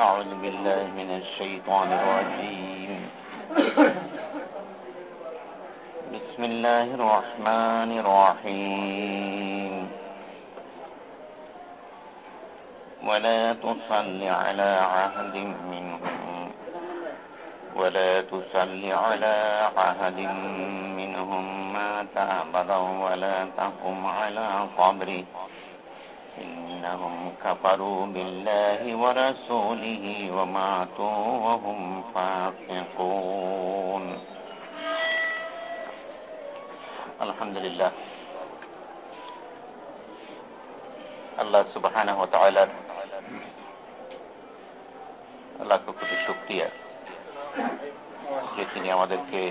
أعوذ بالله من الشيطان الرجيم. بسم الله الرحمن الرحيم. ولا تصل على عهد منهم. ولا تصل على عهد منهم مات أبدا ولا تقم على قبره. إنهم كفروا بالله ورسوله وماتوا وهم فاسقون الحمد لله আল্লাহ সুবাহ আল্লাহ প্রকৃতি শক্তি যে তিনি আমাদেরকে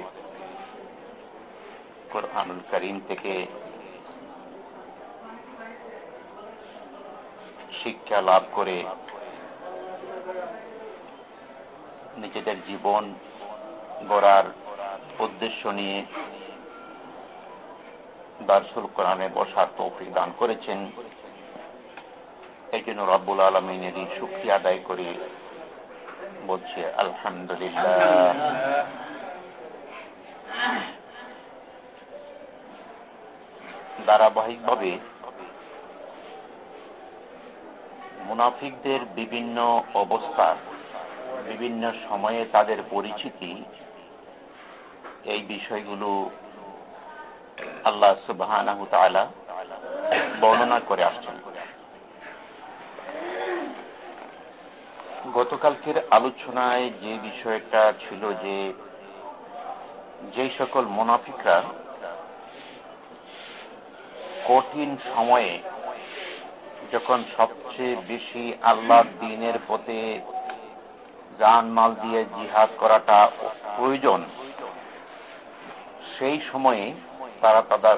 কোরআনুল করিম থেকে শিক্ষা লাভ করে নিজেদের জীবন গড়ার উদ্দেশ্য নিয়ে দার্সুল কোরআনে বসার তৌফিক দান করেছেন। এই জন্য রব্বুল আলমিনেরই সুখী আদায় করে। বলছে, আলহামদুলিল্লাহ। ধারাবাহিকভাবে মুনাফিকদের বিভিন্ন অবস্থা, বিভিন্ন সময়ে তাদের পরিচিতি, এই বিষয়গুলো আল্লাহ সুবাহ বর্ণনা করে আসছেন। গতকালকের আলোচনায় যে বিষয়টা ছিল যে যে সকল মুনাফিকরা কঠিন সময়ে যখন সবচেয়ে বেশি আল্লাহ দিনের পথে জান মাল দিয়ে জিহাদ করাটা প্রয়োজন, সেই সময়ে তারা তাদের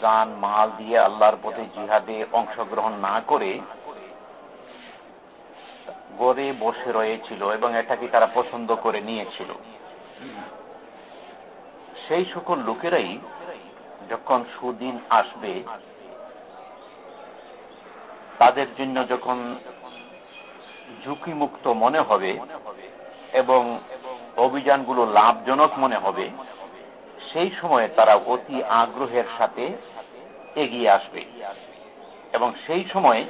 জান মাল দিয়ে আল্লাহর পথে জিহাদে অংশগ্রহণ না করে গড়ে বসে রয়েছিল এবং এটাকে তারা পছন্দ করে নিয়েছিল। সেই সকল লোকেরাই যখন সুদিন আসবে তাদের জন্য যখন ঝুঁকিমুক্ত মনে হবে এবং অভিযানগুলো লাভজনক মনে হবে, সেই সময়ে তারা অতি আগ্রহের সাথে এগিয়ে আসবে। এবং সেই সময়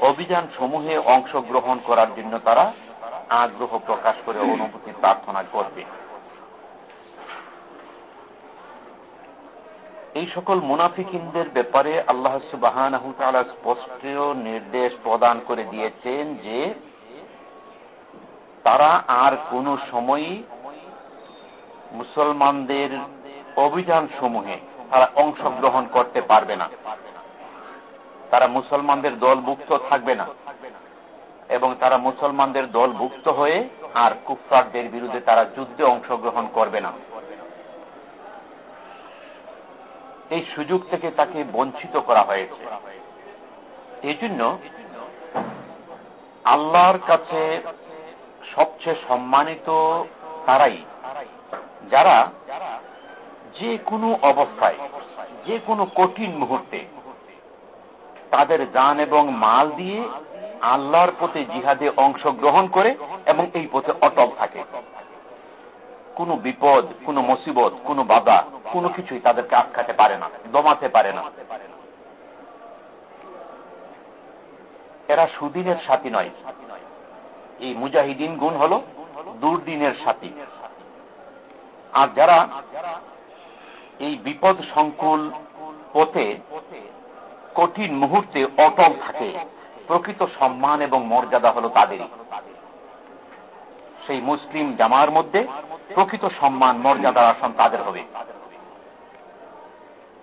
অভিযান সমূহে অংশগ্রহণ করার জন্য তারা আগ্রহ প্রকাশ করে অনুভূতি প্রার্থনা করবে। এই সকল মুনাফিকিনদের ব্যাপারে আল্লাহ সুবাহান স্পষ্ট নির্দেশ প্রদান করে দিয়েছেন যে তারা আর কোন সময়ই মুসলমানদের অভিযান সমূহে তারা অংশগ্রহণ করতে পারবে না। তারা মুসলমানদের দলভুক্ত থাকবে না। এবং তারা মুসলমানদের দলভুক্ত হয়ে আর কুফরারদের বিরুদ্ধে তারা যুদ্ধে অংশগ্রহণ করবে না। এই সুযোগ থেকে তাকে বঞ্চিত করা হয়েছে। এই জন্য আল্লাহর কাছে সবচেয়ে সম্মানিত তারাই, যারা যে কোনো অবস্থায়, যে কোনো কঠিন মুহূর্তে তাদের যান এবং মাল দিয়ে আল্লাহর পথে জিহাদে অংশগ্রহণ করে এবং এই পথে অটল থাকে। কোনো বিপদ, কোনো মুসিবত, কোনো বাধা, কোনো কিছুই তাদেরকে আটকাতে পারে না, দমাতে পারে না। এরা সুদিনের সাথী নয়। এই মুজাহিদিন গুণ হল দুর্দিনের সাথী। আর যারা এই বিপদ সংকুল পথে কঠিন মুহূর্তে অটল থাকে, প্রকৃত সম্মান এবং মর্যাদা হল তাদেরই। সেই মুসলিম জামার মধ্যে প্রকৃত সম্মান, মর্যাদার আসন তাদের হবে।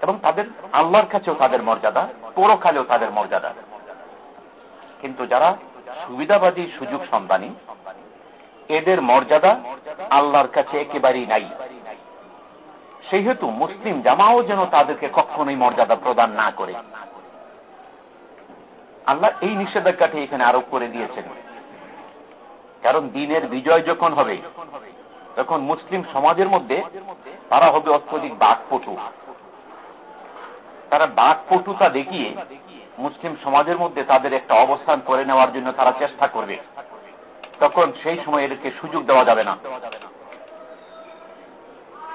এবং তাদের আল্লাহর কাছেও তাদের মর্যাদা, পরকালেও তাদের মর্যাদা। কিন্তু যারা সুবিধাবাদী, সুযোগ সন্ধানী, এদের মর্যাদা আল্লাহর কাছে একেবারেই নাই। সেহেতু মুসলিম জামাও যেন তাদেরকে কখনোই মর্যাদা প্রদান না করে। আল্লাহ এই নিষেধাজ্ঞাটি এখানে আরোপ করে দিয়েছেন। কারণ দিনের বিজয় যখন হবে, তখন মুসলিম সমাজের মধ্যে তারা হবে অত্যধিক বাঘপটু তারা বাঘপটুতা দেখিয়ে মুসলিম সমাজের মধ্যে তাদের একটা অবস্থান করে নেওয়ার জন্য তারা চেষ্টা করবে। তখন সেই সময় এদেরকে সুযোগ দেওয়া যাবে না।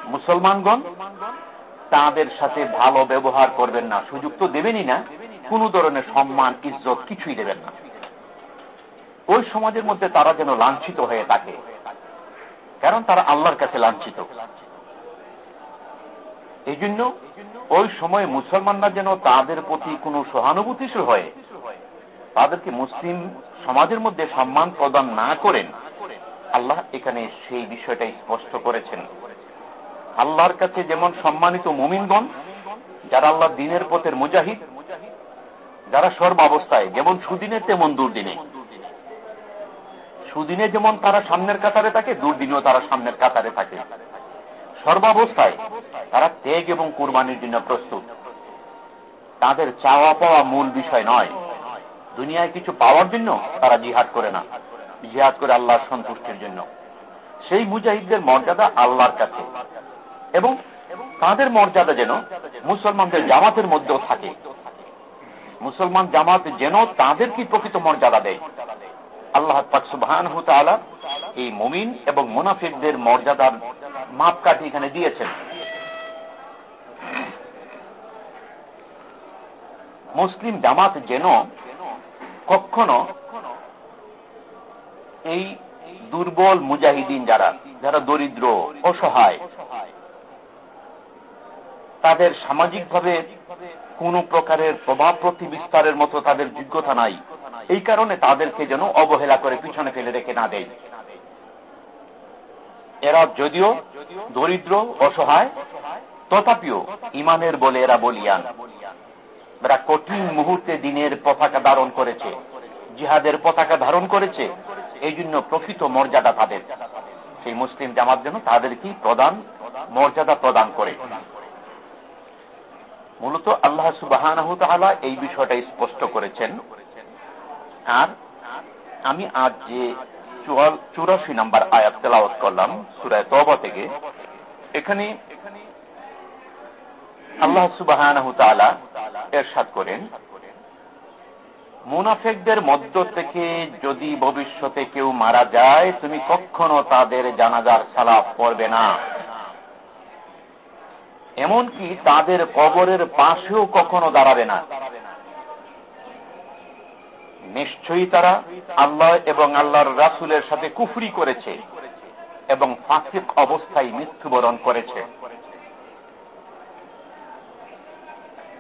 মুসলমানগণ তাদের সাথে ভালো ব্যবহার করবেন না। সুযোগ তো দেবেনই না। কোন ধরনের সম্মান, ইজ্জত কিছুই দেবেন না। ওই সমাজের মধ্যে তারা যেন লাঞ্ছিত হয়ে থাকে। কারণ তারা আল্লাহর কাছে লাঞ্ছিত। এই জন্য ওই সময় মুসলমানরা যেন তাদের প্রতি কোন সহানুভূতিশীল হয়ে, তাদেরকে মুসলিম সমাজের মধ্যে সম্মান প্রদান না করেন, আল্লাহ এখানে সেই বিষয়টা স্পষ্ট করেছেন। আল্লাহর কাছে যেমন সম্মানিত মুমিনগণ, যারা আল্লাহ দিনের পথের মুজাহিদ, যারা সর্বাবস্থায়, যেমন সুদিনে তেমন দুর্দিনে। সুদিনে যেমন তারা সামনের কাতারে থাকে, দুর্দিনেও তারা সামনের কাতারে থাকে। সর্বাবস্থায় তারা ত্যাগ এবং কুরবানির জন্য প্রস্তুত। তাদের চাওয়া পাওয়া মূল বিষয় নয়। দুনিয়ায় কিছু পাওয়ার জন্য তারা জিহাদ করে না। জিহাদ করে আল্লাহর সন্তুষ্টির জন্য। সেই মুজাহিদদের মর্যাদা আল্লাহর কাছে। এবং তাদের মর্যাদা যেন মুসলমানদের জামাতের মধ্যেও থাকে। মুসলমান জামাত যেন তাদেরকে প্রকৃত মর্যাদা দেয়। আল্লাহ সুবহান এই মুমিন এবং মুনাফিকদের মর্যাদার মাপকাঠি এখানে দিয়েছেন। মুসলিম জামাত যেন কখনো এই দুর্বল মুজাহিদিন যারা যারা দরিদ্র, অসহায়, তাদের সামাজিকভাবে কোন প্রকারের প্রভাব প্রতি বিস্তারের মতো তাদের যোগ্যতা নাই। এই কারণে তাদেরকে যেন অবহেলা করে পিছনে ফেলে রেখে না দেয়। এরা যদিও দরিদ্র, অসহায়, তথাপিও ইমানের বলে এরা বলিয়ান। এরা কঠিন মুহূর্তে দিনের পতাকা ধারণ করেছে, জিহাদের পতাকা ধারণ করেছে এই জন্য প্রকৃত মর্যাদা তাদের। সেই মুসলিম জামাত যেন তাদের কি প্রদান মর্যাদা প্রদান করে। মূলত আল্লাহ সুবাহ এই বিষয়টা স্পষ্ট করেছেন। আর আমি আজ যে চুরাশি নাম্বার আয়াত তেলাওয়াত করলাম, সুরায় তবা থেকে, এখানে আল্লাহ সুবাহ এরশাদ করেন, মুনাফেকদের মধ্য থেকে যদি ভবিষ্যতে কেউ মারা যায়, তুমি কখনো তাদের জানাজার সালাপ করবে না। এমনকি তাদের কবরের পাশেও কখনো দাঁড়াবে না। নিশ্চয়ই তারা আল্লাহ এবং আল্লাহর রাসুলের সাথে কুফরি করেছে এবং ফাঁসিক অবস্থায় মৃত্যুবরণ করেছে।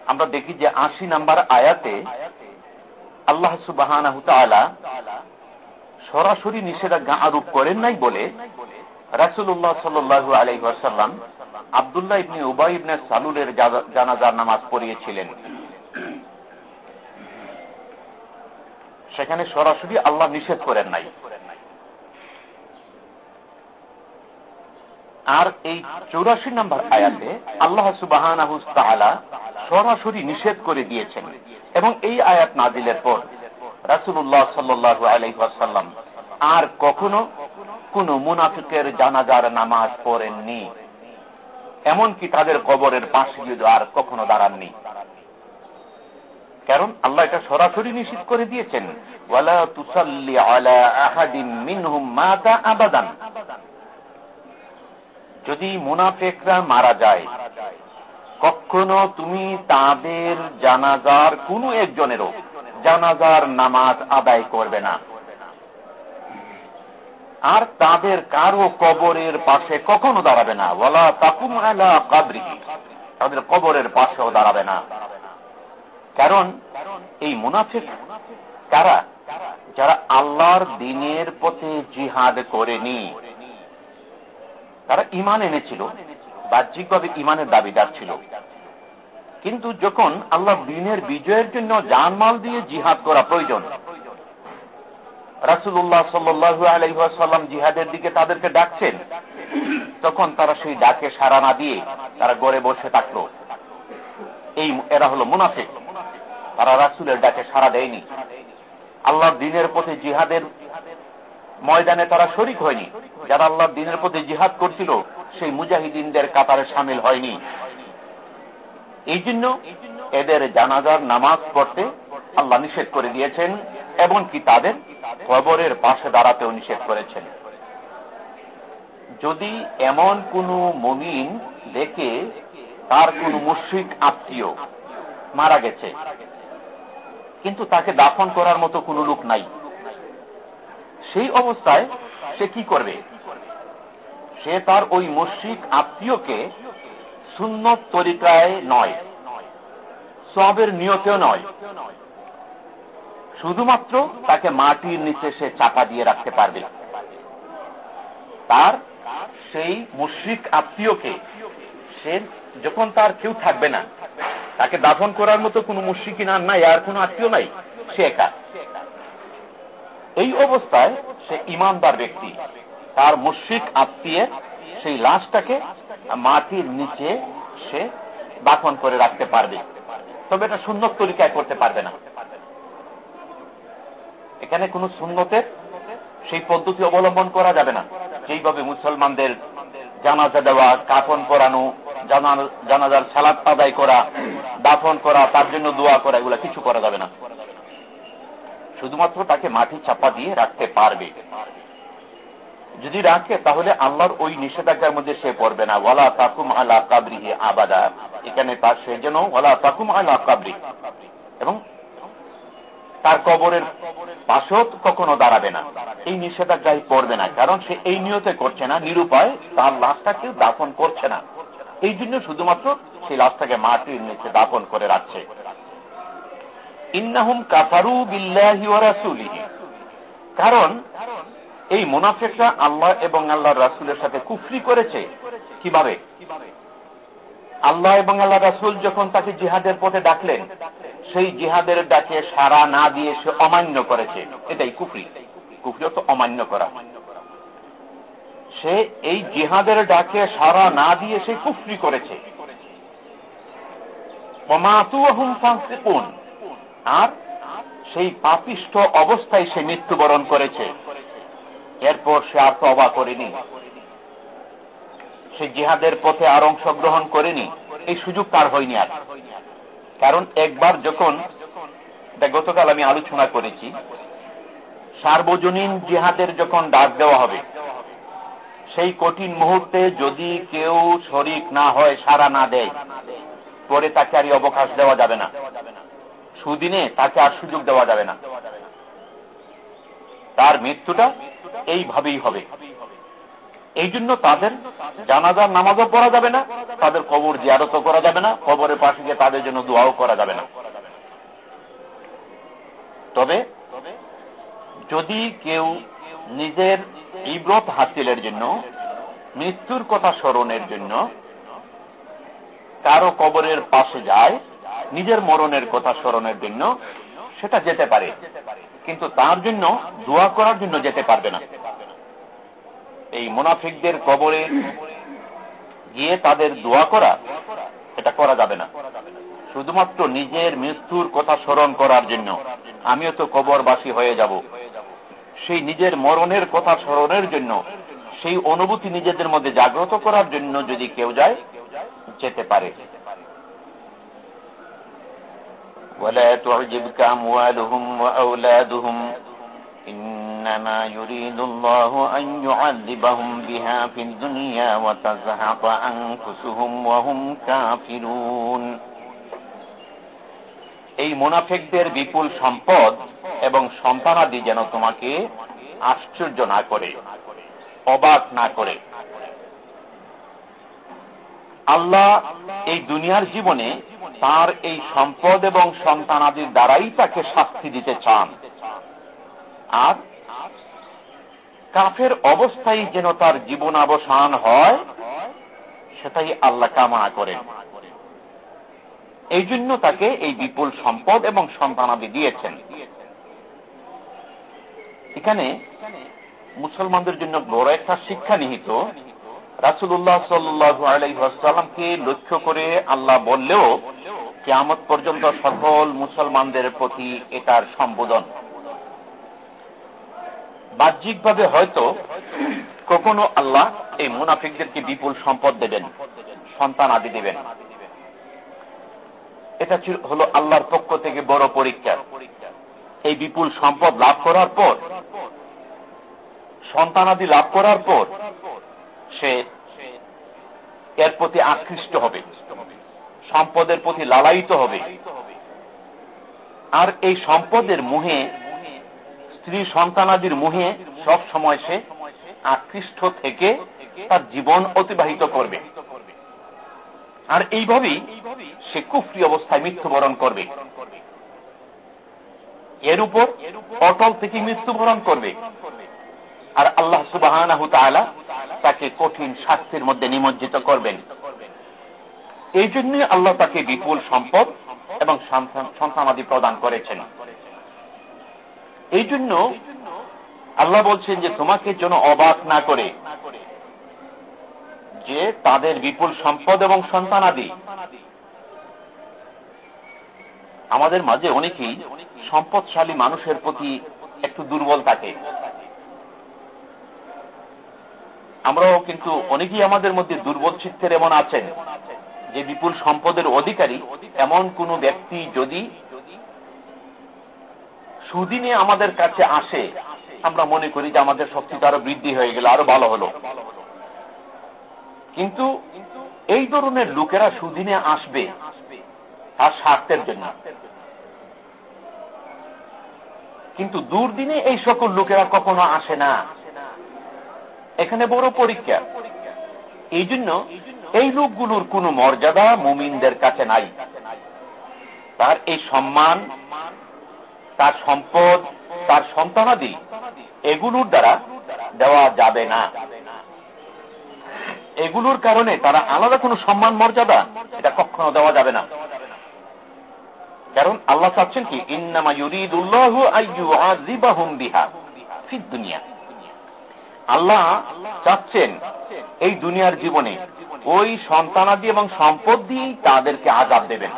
আমরা দেখি যে আশি নাম্বার আয়াতে আল্লাহ সুবাহ সরাসরি নিষেধাজ্ঞা আরোপ করেন নাই বলে রাসুল্লাহ সাল্লু আলাইসাল্লাম আবদুল্লাহ ইবনে উবাই ইবনে সালুলের জানাজার নামাজ পড়িয়েছিলেন। সেখানে সরাসরি আল্লাহ নিষেধ করেন নাই। আর এই চৌরাশি নম্বর আয়াতে আল্লাহ সুবাহ সরাসরি নিষেধ করে দিয়েছেন এবং এই আয়াত নাজিলের পর রাসুল্লাহ সাল্লু আলহাসাল্লাম আর কখনো কোন মুনাফিকের জানাজার নামাজ পড়েননি, এমনকি তাদের কবরের পাশে আর কখনো দাঁড়াননি। কারণ আল্লাহ এটা সরাসরি নিশ্চিত করে দিয়েছেন। আবাদান। যদি মুনাফেকরা মারা যায়, কখনো তুমি তাদের জানাজার কোন একজনেরও জানাজার নামাজ আদায় করবে না। আর তাদের কারও কবরের পাশে কখনো দাঁড়াবে না। বলা তাকুম আলা কাদরি তাদের কবরের পাশেও দাঁড়াবে না। কারণ এই মুনাফিক কারা যারা আল্লাহর দিনের পথে জিহাদ করেনি, তারা ইমান এনেছিল, বাহ্যিকভাবে ইমানের দাবিদার ছিল। কিন্তু যখন আল্লাহ দিনের বিজয়ের জন্য জানমাল দিয়ে জিহাদ করা প্রয়োজন রাসুল্লাহ সাল্লু আলহাসাল্লাম জিহাদের দিকে তাদেরকে ডাকছেন, তখন তারা সেই ডাকে সারা না দিয়ে তারা গড়ে বসে থাকল। এই, এরা হল মুনাফিক। তারা রাসুলের ডাকে সারা দেয়নি। আল্লাহ দিনের পথে জিহাদের ময়দানে তারা শরিক হয়নি। যারা আল্লাহ দিনের পথে জিহাদ করছিল, সেই মুজাহিদিনদের কাতারে সামিল হয়নি। এই জন্য এদের জানাজার নামাজ পড়তে আল্লাহ নিষেধ করে দিয়েছেন, এমনকি তাদের কবরের পাশে দাঁড়াতেও নিষেধ করেছেন। যদি এমন কোন মমিন দেখে তার কোন মুশ্রিক আত্মীয় মারা গেছে কিন্তু তাকে দাফন করার মতো কোন লোক নাই। সেই অবস্থায় সে কি করবে? সে তার ওই মুশ্রিক আত্মীয়কে সুন্নত তরিকায় নয়, সবের নিয়তেও নয়। শুধুমাত্র তাকে মাটির নিচে সে চাপা দিয়ে রাখতে পারবে। তার সেই মুশ্রিক আত্মীয়কে সে যখন তার কেউ থাকবে না তাকে দাফন করার মতো কোন মুশ্রিকি না নাই, আর কোন আত্মীয় নাই। সে একা। এই অবস্থায় সে ইমানদার ব্যক্তি। তার মুশ্রিক আত্মীয় সেই লাশটাকে মাটির নিচে সে দাফন করে রাখতে পারবে। তবে এটা সুন্নত তরিকায় করতে পারবে না। এখানে কোন সুন্নতের সেই পদ্ধতি অবলম্বন করা যাবে না। যেইভাবে মুসলমানদের জানাজা দেওয়া, কাফন করানো জানাজার সালাদ আদায় করা, দাফন করা, তার জন্য দোয়া করা, এগুলা কিছু করা যাবে না। শুধুমাত্র তাকে মাটি চাপা দিয়ে রাখতে পারবে। যদি রাখে, তাহলে আল্লাহর ওই নিষেধাজ্ঞার মধ্যে সে পড়বে না। ওয়ালা তাকুম আলা কাবরিহি আবাদা। এখানে তার সে যেন ওয়ালা তাকুম আলা কাবরি। এবং তার কবরের পাশেও কখনো দাঁড়াবে না। এই নিষেধাজ্ঞায় পড়বে না, কারণ সে এই নিয়তে করছে না। নিরুপায় তার লাশটা কেউ দাফন করছে না। এই জন্য শুধুমাত্র সেই লাশটাকে মাটির নিচে দাফন করে রাখছে। ইন্নাহুম কাফারু বিল্লাহি কারণ এই মুনাফিকরা আল্লাহ এবং আল্লাহর রাসূলের সাথে কুফরি করেছে। কীভাবে? আল্লাহ এবং আল্লাহ রাসূল যখন তাকে জিহাদের পথে ডাকলেন সেই জিহাদের ডাকে সারা না দিয়ে সে অমান্য করেছে। এটাই কুফরি। কুফরি তো অমান্য করা। সে এই জিহাদের ডাকে সারা না দিয়ে সে কুফরি করেছে। আর সেই পাপিষ্ঠ অবস্থায় সে মৃত্যুবরণ করেছে। এরপর সে আর তবা করেনি। সে জিহাদের পথে আর অংশগ্রহণ করেনি। এই সুযোগ তার হয়নি আর। কারণ একবার যখন গতকাল আমি আলোচনা করেছি, সার্বজনীন জিহাদের যখন ডাক দেওয়া হবে, সেই কঠিন মুহূর্তে যদি কেউ শরিক না হয় সারা না দেয়, পরে তাকে আর অবকাশ দেওয়া যাবে না। সুদিনে তাকে আর সুযোগ দেওয়া যাবে না। তার মৃত্যুটা এইভাবেই হবে। এই জন্য তাদের জানাজার নামাজও পড়া যাবে না, তাদের কবর জিয়ারত করা যাবে না, কবরের পাশে গিয়ে তাদের জন্য দোয়াও করা যাবে না। তবে যদি কেউ নিজের ইব্রত হাসিলের জন্য, মৃত্যুর কথা স্মরণের জন্য কারও কবরের পাশে যায়, নিজের মরণের কথা স্মরণের জন্য, সেটা যেতে পারে। কিন্তু তার জন্য দোয়া করার জন্য যেতে পারবে না। এই মুনাফিকদের কবরে গিয়ে তাদের দোয়া করা এটা করা যাবে না শুধুমাত্র নিজের মৃত্যুর কথা স্মরণ করার জন্য আমিও তো কবরবাসী হয়ে যাব সেই নিজের মরণের কথা স্মরণের জন্য সেই অনুভূতি নিজেদের মধ্যে জাগ্রত করার জন্য যদি কেউ যায় যেতে পারে ولا تعجبك أموالهم وأولادهم إنما يريد الله أن يعذبهم بها في الدنيا وتزهق أنفسهم وهم كافرون এই মুনাফেকদের বিপুল সম্পদ এবং সন্তানাদি যেন তোমাকে আশ্চর্য না করে অবাক না করে আল্লাহ এই দুনিয়ার জীবনে তার এই সম্পদ এবং সন্তানাদির দ্বারাই তাকে শাস্তি দিতে চান আর কাফের অবস্থায় যেন তার জীবন অবসান হয়, সেটাই আল্লাহ কামনা করেন। এই জন্য তাকে এই বিপুল সম্পদ এবং সন্তানাদি দিয়েছেন। এখানে মুসলমানদের জন্য বড় একটা শিক্ষা নিহিত। রাসুল্লাহ সাল্লু লক্ষ্য করে আল্লাহ বললেও, কেয়ামত পর্যন্ত সকল মুসলমানদের প্রতি এটার সম্বোধন। বাহ্যিকভাবে হয়তো কখনো আল্লাহ এই মুনাফিকদেরকে বিপুল সম্পদ দেবেন, সন্তান আদি দেবেন। এটা হলো আল্লাহর পক্ষ থেকে বড় পরীক্ষা। এই বিপুল সম্পদ লাভ করার পর সন্তানাদি লাভ করার পর, সে এর প্রতি আকৃষ্ট হবে। সম্পদের প্রতি লালায়িত হবে। আর এই সম্পদের মুহে স্ত্রী সন্তানাদির মুহে সব সময় সে আকৃষ্ট থেকে তার জীবন অতিবাহিত করবে। আর এইভাবেই সে কুফরি অবস্থায় মৃত্যুবরণ করবে। এর উপর অটল থেকে মৃত্যুবরণ করবে। আর আল্লাহ সুবাহ তাকে কঠিন শাস্তির মধ্যে নিমজ্জিত করবেন। এই জন্য আল্লাহ তাকে বিপুল সম্পদ এবং সন্তানাদি প্রদান করেছেন। এই জন্য আল্লাহ বলছেন যে তোমাকে যেন অবাক না করে যে তাদের বিপুল সম্পদ এবং সন্তানাদি আমাদের মাঝে অনেকেই সম্পদশালী মানুষের প্রতি একটু দুর্বল থাকে। আমরাও কিন্তু অনেকেই আমাদের মধ্যে দুর্বল চিত্তের এমন আছেন যে বিপুল সম্পদের অধিকারী এমন কোন ব্যক্তি যদি সুদিনে আমাদের কাছে আসে। আমরা মনে করি যে আমাদের শক্তিটা আরও বৃদ্ধি হয়ে গেল, আরও ভালো হলো। কিন্তু এই ধরনের লোকেরা সুদিনে আসবে তার স্বার্থের জন্য। কিন্তু দুর্দিনে এই সকল লোকেরা কখনো আসে না। এখানে বড় পরীক্ষা। এই জন্য এই লোকগুলোর কোন মর্যাদা মুমিনদের কাছে নাই। তার এই সম্মান তার সম্পদ, তার সন্তানাদি এগুলোর দ্বারা দেওয়া যাবে না। এগুলোর কারণে তারা আলাদা কোনো সম্মান, মর্যাদা এটা কখনো দেওয়া যাবে না। কারণ আল্লাহ চাচ্ছেন কি আল্লাহ চাচ্ছেন এই দুনিয়ার জীবনে ওই সন্তানাদি এবং সম্পদ দিয়েই তাদেরকে আজাদ দেবেন।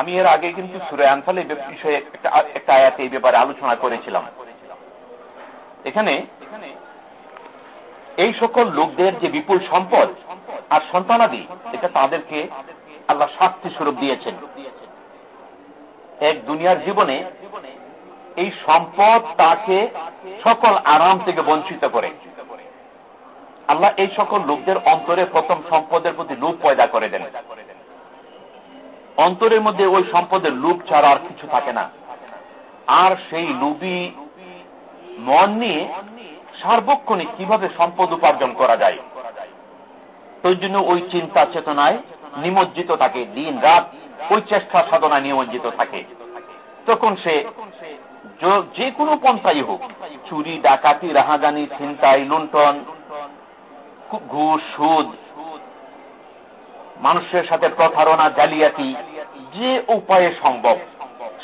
আমি এর আগে কিন্তু সুরে আনফাল এই বিষয়ে একটা আয়াতে এই ব্যাপারে আলোচনা করেছিলাম। এখানে এই সকল লোকদের যে বিপুল সম্পদ আর সন্তানাদি, এটা তাদেরকে আল্লাহ শাস্তি স্বরূপ দিয়েছেন। এক দুনিয়ার জীবনে এই সম্পদ তাকে সকল আরাম থেকে বঞ্চিত করে। আল্লাহ এই সকল লোকদের অন্তরে প্রথম সম্পদের প্রতি লোভ পয়দা করে দেন। অন্তরের মধ্যে ওই সম্পদের লোভ ছাড়া আর কিছু থাকে না। আর সেই লুবি মন নিয়ে সার্বক্ষণিক কীভাবে সম্পদ উপার্জন করা যায়? ওই জন্য ওই চিন্তা চেতনায় নিমজ্জিত থাকে দিন রাত ওই চেষ্টা সাধনায় নিমজ্জিত থাকে। তখন সে যে কোনো পন্থাই হোক, চুরি, ডাকাতি, রাহাজানি, ছিনতাই, লুণ্ঠন, ঘুষ, সুদ মানুষের সাথে প্রতারণা, জালিয়াতি যে উপায়ে সম্ভব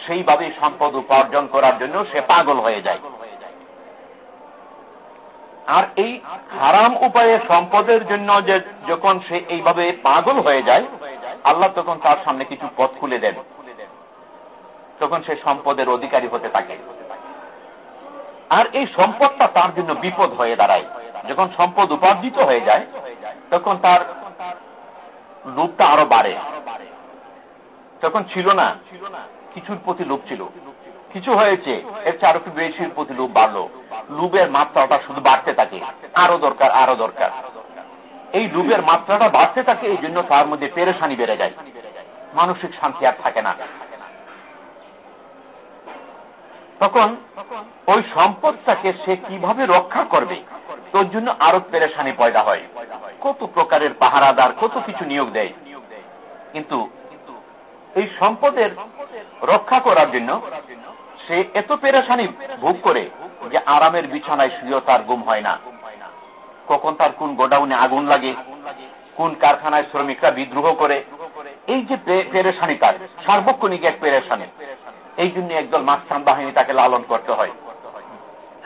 সেইভাবে সম্পদ উপার্জন করার জন্য সে পাগল হয়ে যায়। আর এই হারাম উপায়ে সম্পদের জন্য যে যখন সে এইভাবে পাগল হয়ে যায়, আল্লাহ তখন তার সামনে কিছু পথ খুলে দেন। তখন সে সম্পদের অধিকারী হতে থাকে। আর এই সম্পদটা তার জন্য বিপদ হয়ে দাঁড়ায়। যখন সম্পদ উপার্জিত হয়ে যায়, তখন তার লোভটা আরও বাড়ে। তখন ছিল না, কিছুর প্রতি লোভ ছিল। কিছু হয়েছে, এর চেয়ে আরও একটু বেশির প্রতি লোভ বাড়লো। লুবের মাত্রাটা শুধু বাড়তে থাকে, আরও দরকার আরও দরকার। এই লুবের মাত্রাটা বাড়তে থাকে, এই জন্য তার মধ্যে পেরেশানি বেড়ে যায়। মানসিক শান্তি আর থাকে না। তখন ওই সম্পদটাকে সে কীভাবে রক্ষা করবে? তোর জন্য আরও পেরেশানি পয়দা হয়। কত প্রকারের পাহারাদার, কত কিছু নিয়োগ দেয়। কিন্তু এই সম্পদের রক্ষা করার জন্য সে এত পেরেশানি ভোগ করে যে আরামের বিছানায় শুয়েও তার গুম হয় না। কখন তার কোন গোডাউনে আগুন লাগে, কোন কারখানায় শ্রমিকরা বিদ্রোহ করে, এই যে পেরেশানি তার, সার্বক্ষণিক এক পেরেশানি। এই জন্য একদল মাস্তান বাহিনী তাকে লালন করতে হয়।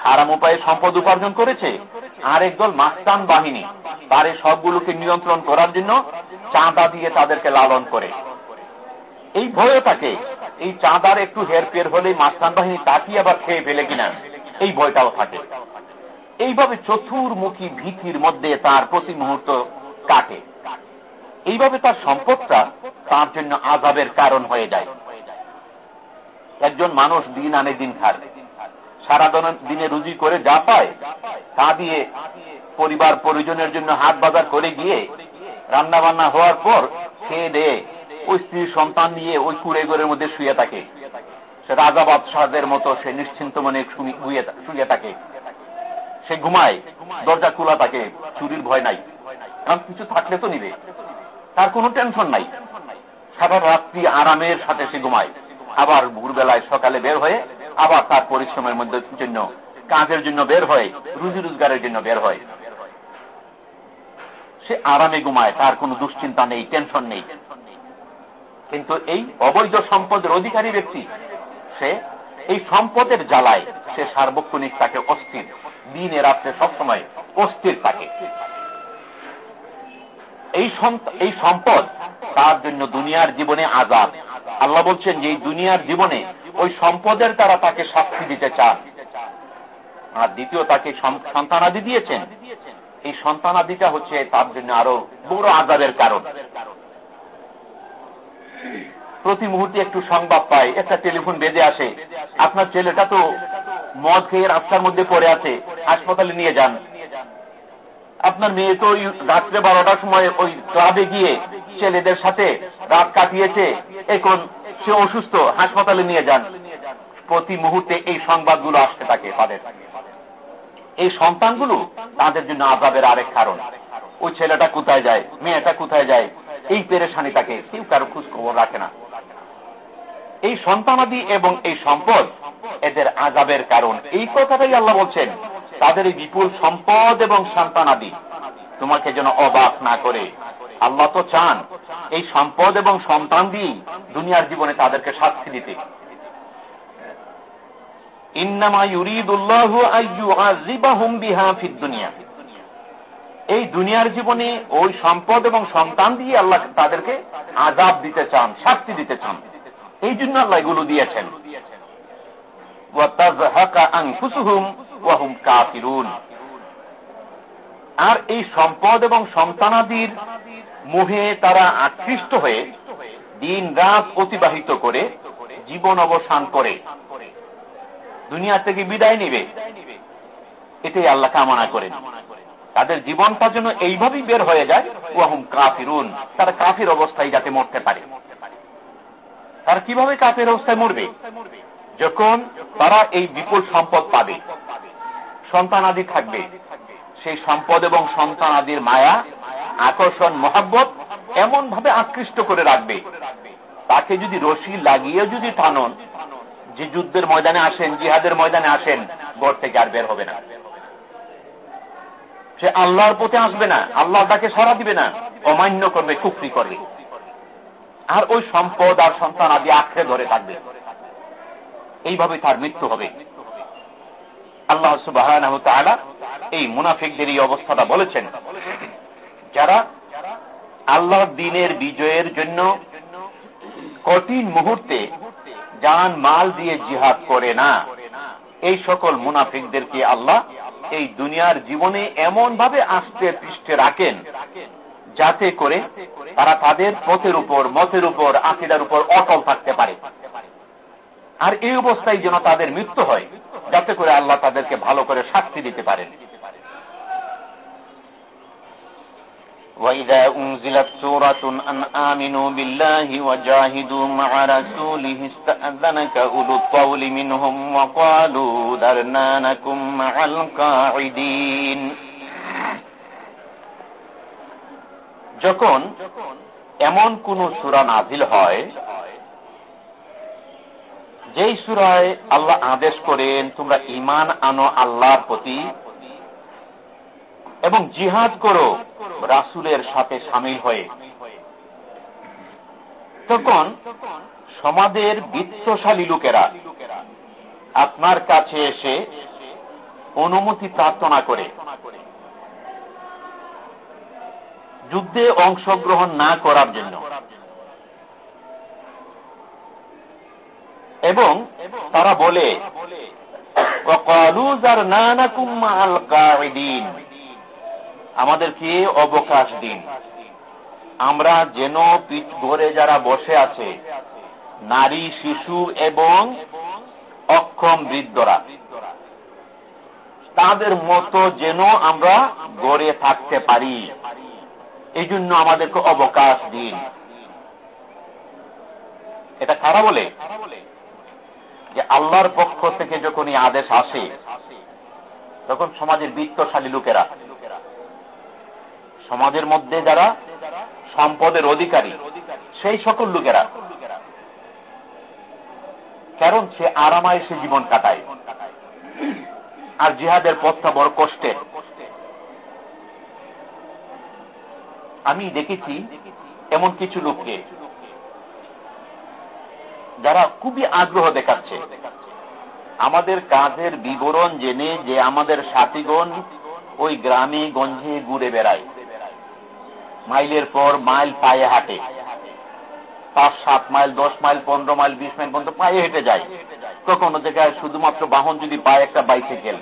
হারাম উপায়ে সম্পদ উপার্জন করেছে। আর একদল মাস্তান বাহিনী, তার সবগুলোকে নিয়ন্ত্রণ করার জন্য চাঁদা দিয়ে তাদেরকে লালন করে। এই ভয়ে তাকে এই চাঁদার একটু হেরফের হলে মাস্তান বাহিনী তাকে আবার খেয়ে ফেলে কিনা, এই ভয়টাও থাকে। এইভাবে চতুর্মুখী ভীতির মধ্যে তার প্রতি মুহূর্ত কাটে। এইভাবে তার সম্পদটা তার জন্য আজাবের কারণ হয়ে যায়। একজন মানুষ দিন আনে দিন খার সারা দিনে রুজি করে যা পায়, তা দিয়ে পরিবার পরিজনের জন্য হাট বাজার করে গিয়ে রান্না বান্না হওয়ার পর খেয়ে দেয়ে ওই স্ত্রীর সন্তান নিয়ে ওই কুড়ে ঘরের মধ্যে শুয়ে থাকে। সে রাজা বাদশাহের মতো সে নিশ্চিন্ত মনে শুয়ে থাকে। সে ঘুমায়, দরজা খোলা থাকে, চুরির ভয় নাই। কারণ কিছু থাকলে তো নিবে। তার কোনো টেনশন নাই। সারা রাত্রি আরামের সাথে সে ঘুমায়। আবার ভোরবেলায় সকালে বের হয়ে আবার তার পরিশ্রমের মধ্যে জন্য, কাজের জন্য বের হয়, রুজি রোজগারের জন্য বের হয়। সে আরামে ঘুমায়, তার কোনো দুশ্চিন্তা নেই, টেনশন নেই। কিন্তু এই অবৈধ সম্পদের অধিকারী ব্যক্তি, সে এই সম্পদের জ্বালায়, সে সার্বক্ষণিক তাকে অস্থির, দিনে রাত্রে সবসময় অস্থির থাকে। এই সম্পদ তার জন্য দুনিয়ার জীবনে আজাদ। আল্লাহ বলছেন যে এই দুনিয়ার জীবনে ওই সম্পদের দ্বারা তাকে শাস্তি দিতে চান। আর দ্বিতীয় তাকে সন্তানাদি দিয়েছেন। এই সন্তানাদিটা হচ্ছে তার জন্য আরও বড় আজাদের কারণ। প্রতি মুহূর্তে একটু সংবাদ পায় একটা টেলিফোন বেজে আসে, আপনার ছেলেটা তো মদ খেয়ে রাস্তার মধ্যে পড়ে আছে, হাসপাতালে নিয়ে যান। আপনার মেয়ে তো ওই রাত্রে বারোটার সময় ওই ক্লাবে গিয়ে ছেলেদের সাথে রাত কাটিয়েছে। এখন সে অসুস্থ, হাসপাতালে নিয়ে যান। প্রতি মুহূর্তে এই সংবাদগুলো আসতে থাকে তাদের। এই সন্তানগুলো তাদের জন্য আজাবের আরেক কারণ। ওই ছেলেটা কোথায় যায়? মেয়েটা কোথায় যায়? এই পেরেশানি তাকে কেউ কারও খোঁজ খবর রাখে না। এই সন্তানাদি এবং এই সম্পদ এদের আজাবের কারণ। এই কথাটাই আল্লাহ বলছেন, তাদের এই বিপুল সম্পদ এবং সন্তানাদি তোমাকে যেন অবাক না করে। আল্লাহ তো চান এই সম্পদ এবং সন্তান দিয়ে দুনিয়ার জীবনে তাদেরকে শাস্তি দিতে। এই দুনিয়ার জীবনে ওই সম্পদ এবং সন্তান দিয়ে আল্লাহ তাদেরকে আজাব দিতে চান, শাস্তি দিতে চান। এই জন্য আল্লাহ এগুলো দিয়েছেন। আর এই সম্পদ এবং সন্তানাদির মোহে তারা আকৃষ্ট হয়ে দিন রাত অতিবাহিত করে জীবন অবসান করে। দুনিয়া থেকে বিদায় নিবে। এটাই আল্লাহ কামনা করেন। তাদের জীবনটা যেন এইভাবেই বের হয়ে যায়, ওয়াহুম কাফিরুন। তারা কাফির অবস্থায় যাতে মরতে পারে। তারা কীভাবে কাফের অবস্থায় মরবে? যখন তারা এই বিপুল সম্পদ পাবে সন্তান আদি থাকবে। সেই সম্পদ এবং সন্তান আদির মায়া আকর্ষণ, মহাব্বত এমন ভাবে আকৃষ্ট করে রাখবে। তাকে যদি রশি লাগিয়ে যদি টানন, যে যুদ্ধের ময়দানে আসেন, জিহাদের ময়দানে আসেন, গড় থেকে আর বের হবে না। সে আল্লাহর পথে আসবে না, আল্লাহ তাকে সারা দিবে না, অমান্য করবে, কুফরি করবে। আর ওই সম্পদ আর সন্তান আদি আঁকড়ে ধরে থাকবে। এইভাবে তার মৃত্যু হবে। আল্লাহ সুবাহ এই মুনাফিকদের এই অবস্থাটা বলেছেন। যারা আল্লাহর দিনের বিজয়ের জন্য কঠিন মুহূর্তে যান মাল দিয়ে জিহাদ করে না। এই সকল মুনাফিকদেরকে আল্লাহ এই দুনিয়ার জীবনে এমন ভাবে আস্তে পৃষ্ঠে রাখেন যাতে করে তারা তাদের পথের উপর, মতের উপর, আকিদার উপর অটল থাকতে পারে। আর এই অবস্থায় যেন তাদের মৃত্যু হয়, যাতে করে আল্লাহ তাদেরকে ভালো করে শাস্তি দিতে পারেন। وإذا أنزلت سورة أن آمنوا بالله وجاهدوا مع رسوله استأذنك أولو الطول منهم وقالوا ذرنا نكن مع القاعدين যখন এমন কোন সুরা নাজিল হয় যেই সুরায় আল্লাহ আদেশ করেন তোমরা ইমান আনো আল্লাহর প্রতি এবং জিহাদ করো, রাসুলের সাথে সামিল হয়ে। তখন সমাজের বিত্তশালী লোকেরা আপনার কাছে এসে অনুমতি প্রার্থনা করে। যুদ্ধে অংশগ্রহণ না করার জন্য। এবং তারা বলে আমাদেরকে অবকাশ দিন? আমরা যেন পিঠ ভরে যারা বসে আছে, নারী, শিশু এবং অক্ষম বৃদ্ধরা, তাদের মতো যেন আমরা গড়ে থাকতে পারি। এই জন্য আমাদেরকে অবকাশ দিন। এটা কারা বলে? যে আল্লাহর পক্ষ থেকে যখন এই আদেশ আসে, তখন সমাজের বিত্তশালী লোকেরা সমাজের মধ্যে যারা সম্পদের অধিকারী, সেই সকল লোকেরা। কারণ সে আরামায় সে জীবন কাটায়। আর জিহাদের পথটা বড় কষ্টের। আমি দেখেছি এমন কিছু লোককে যারা খুবই আগ্রহ দেখাচ্ছে। আমাদের কাজের বিবরণ জেনে যে আমাদের সাথীগণ ওই গ্রামে গঞ্জে ঘুরে বেড়ায়। মাইলের পর মাইল পায়ে হাঁটে। পাঁচ, সাত মাইল, দশ মাইল, পনেরো মাইল, বিশ মাইল পর্যন্ত পায়ে হেঁটে যায়। কখনো জায়গায় শুধুমাত্র বাহন যদি পায় একটা বাইসাইকেল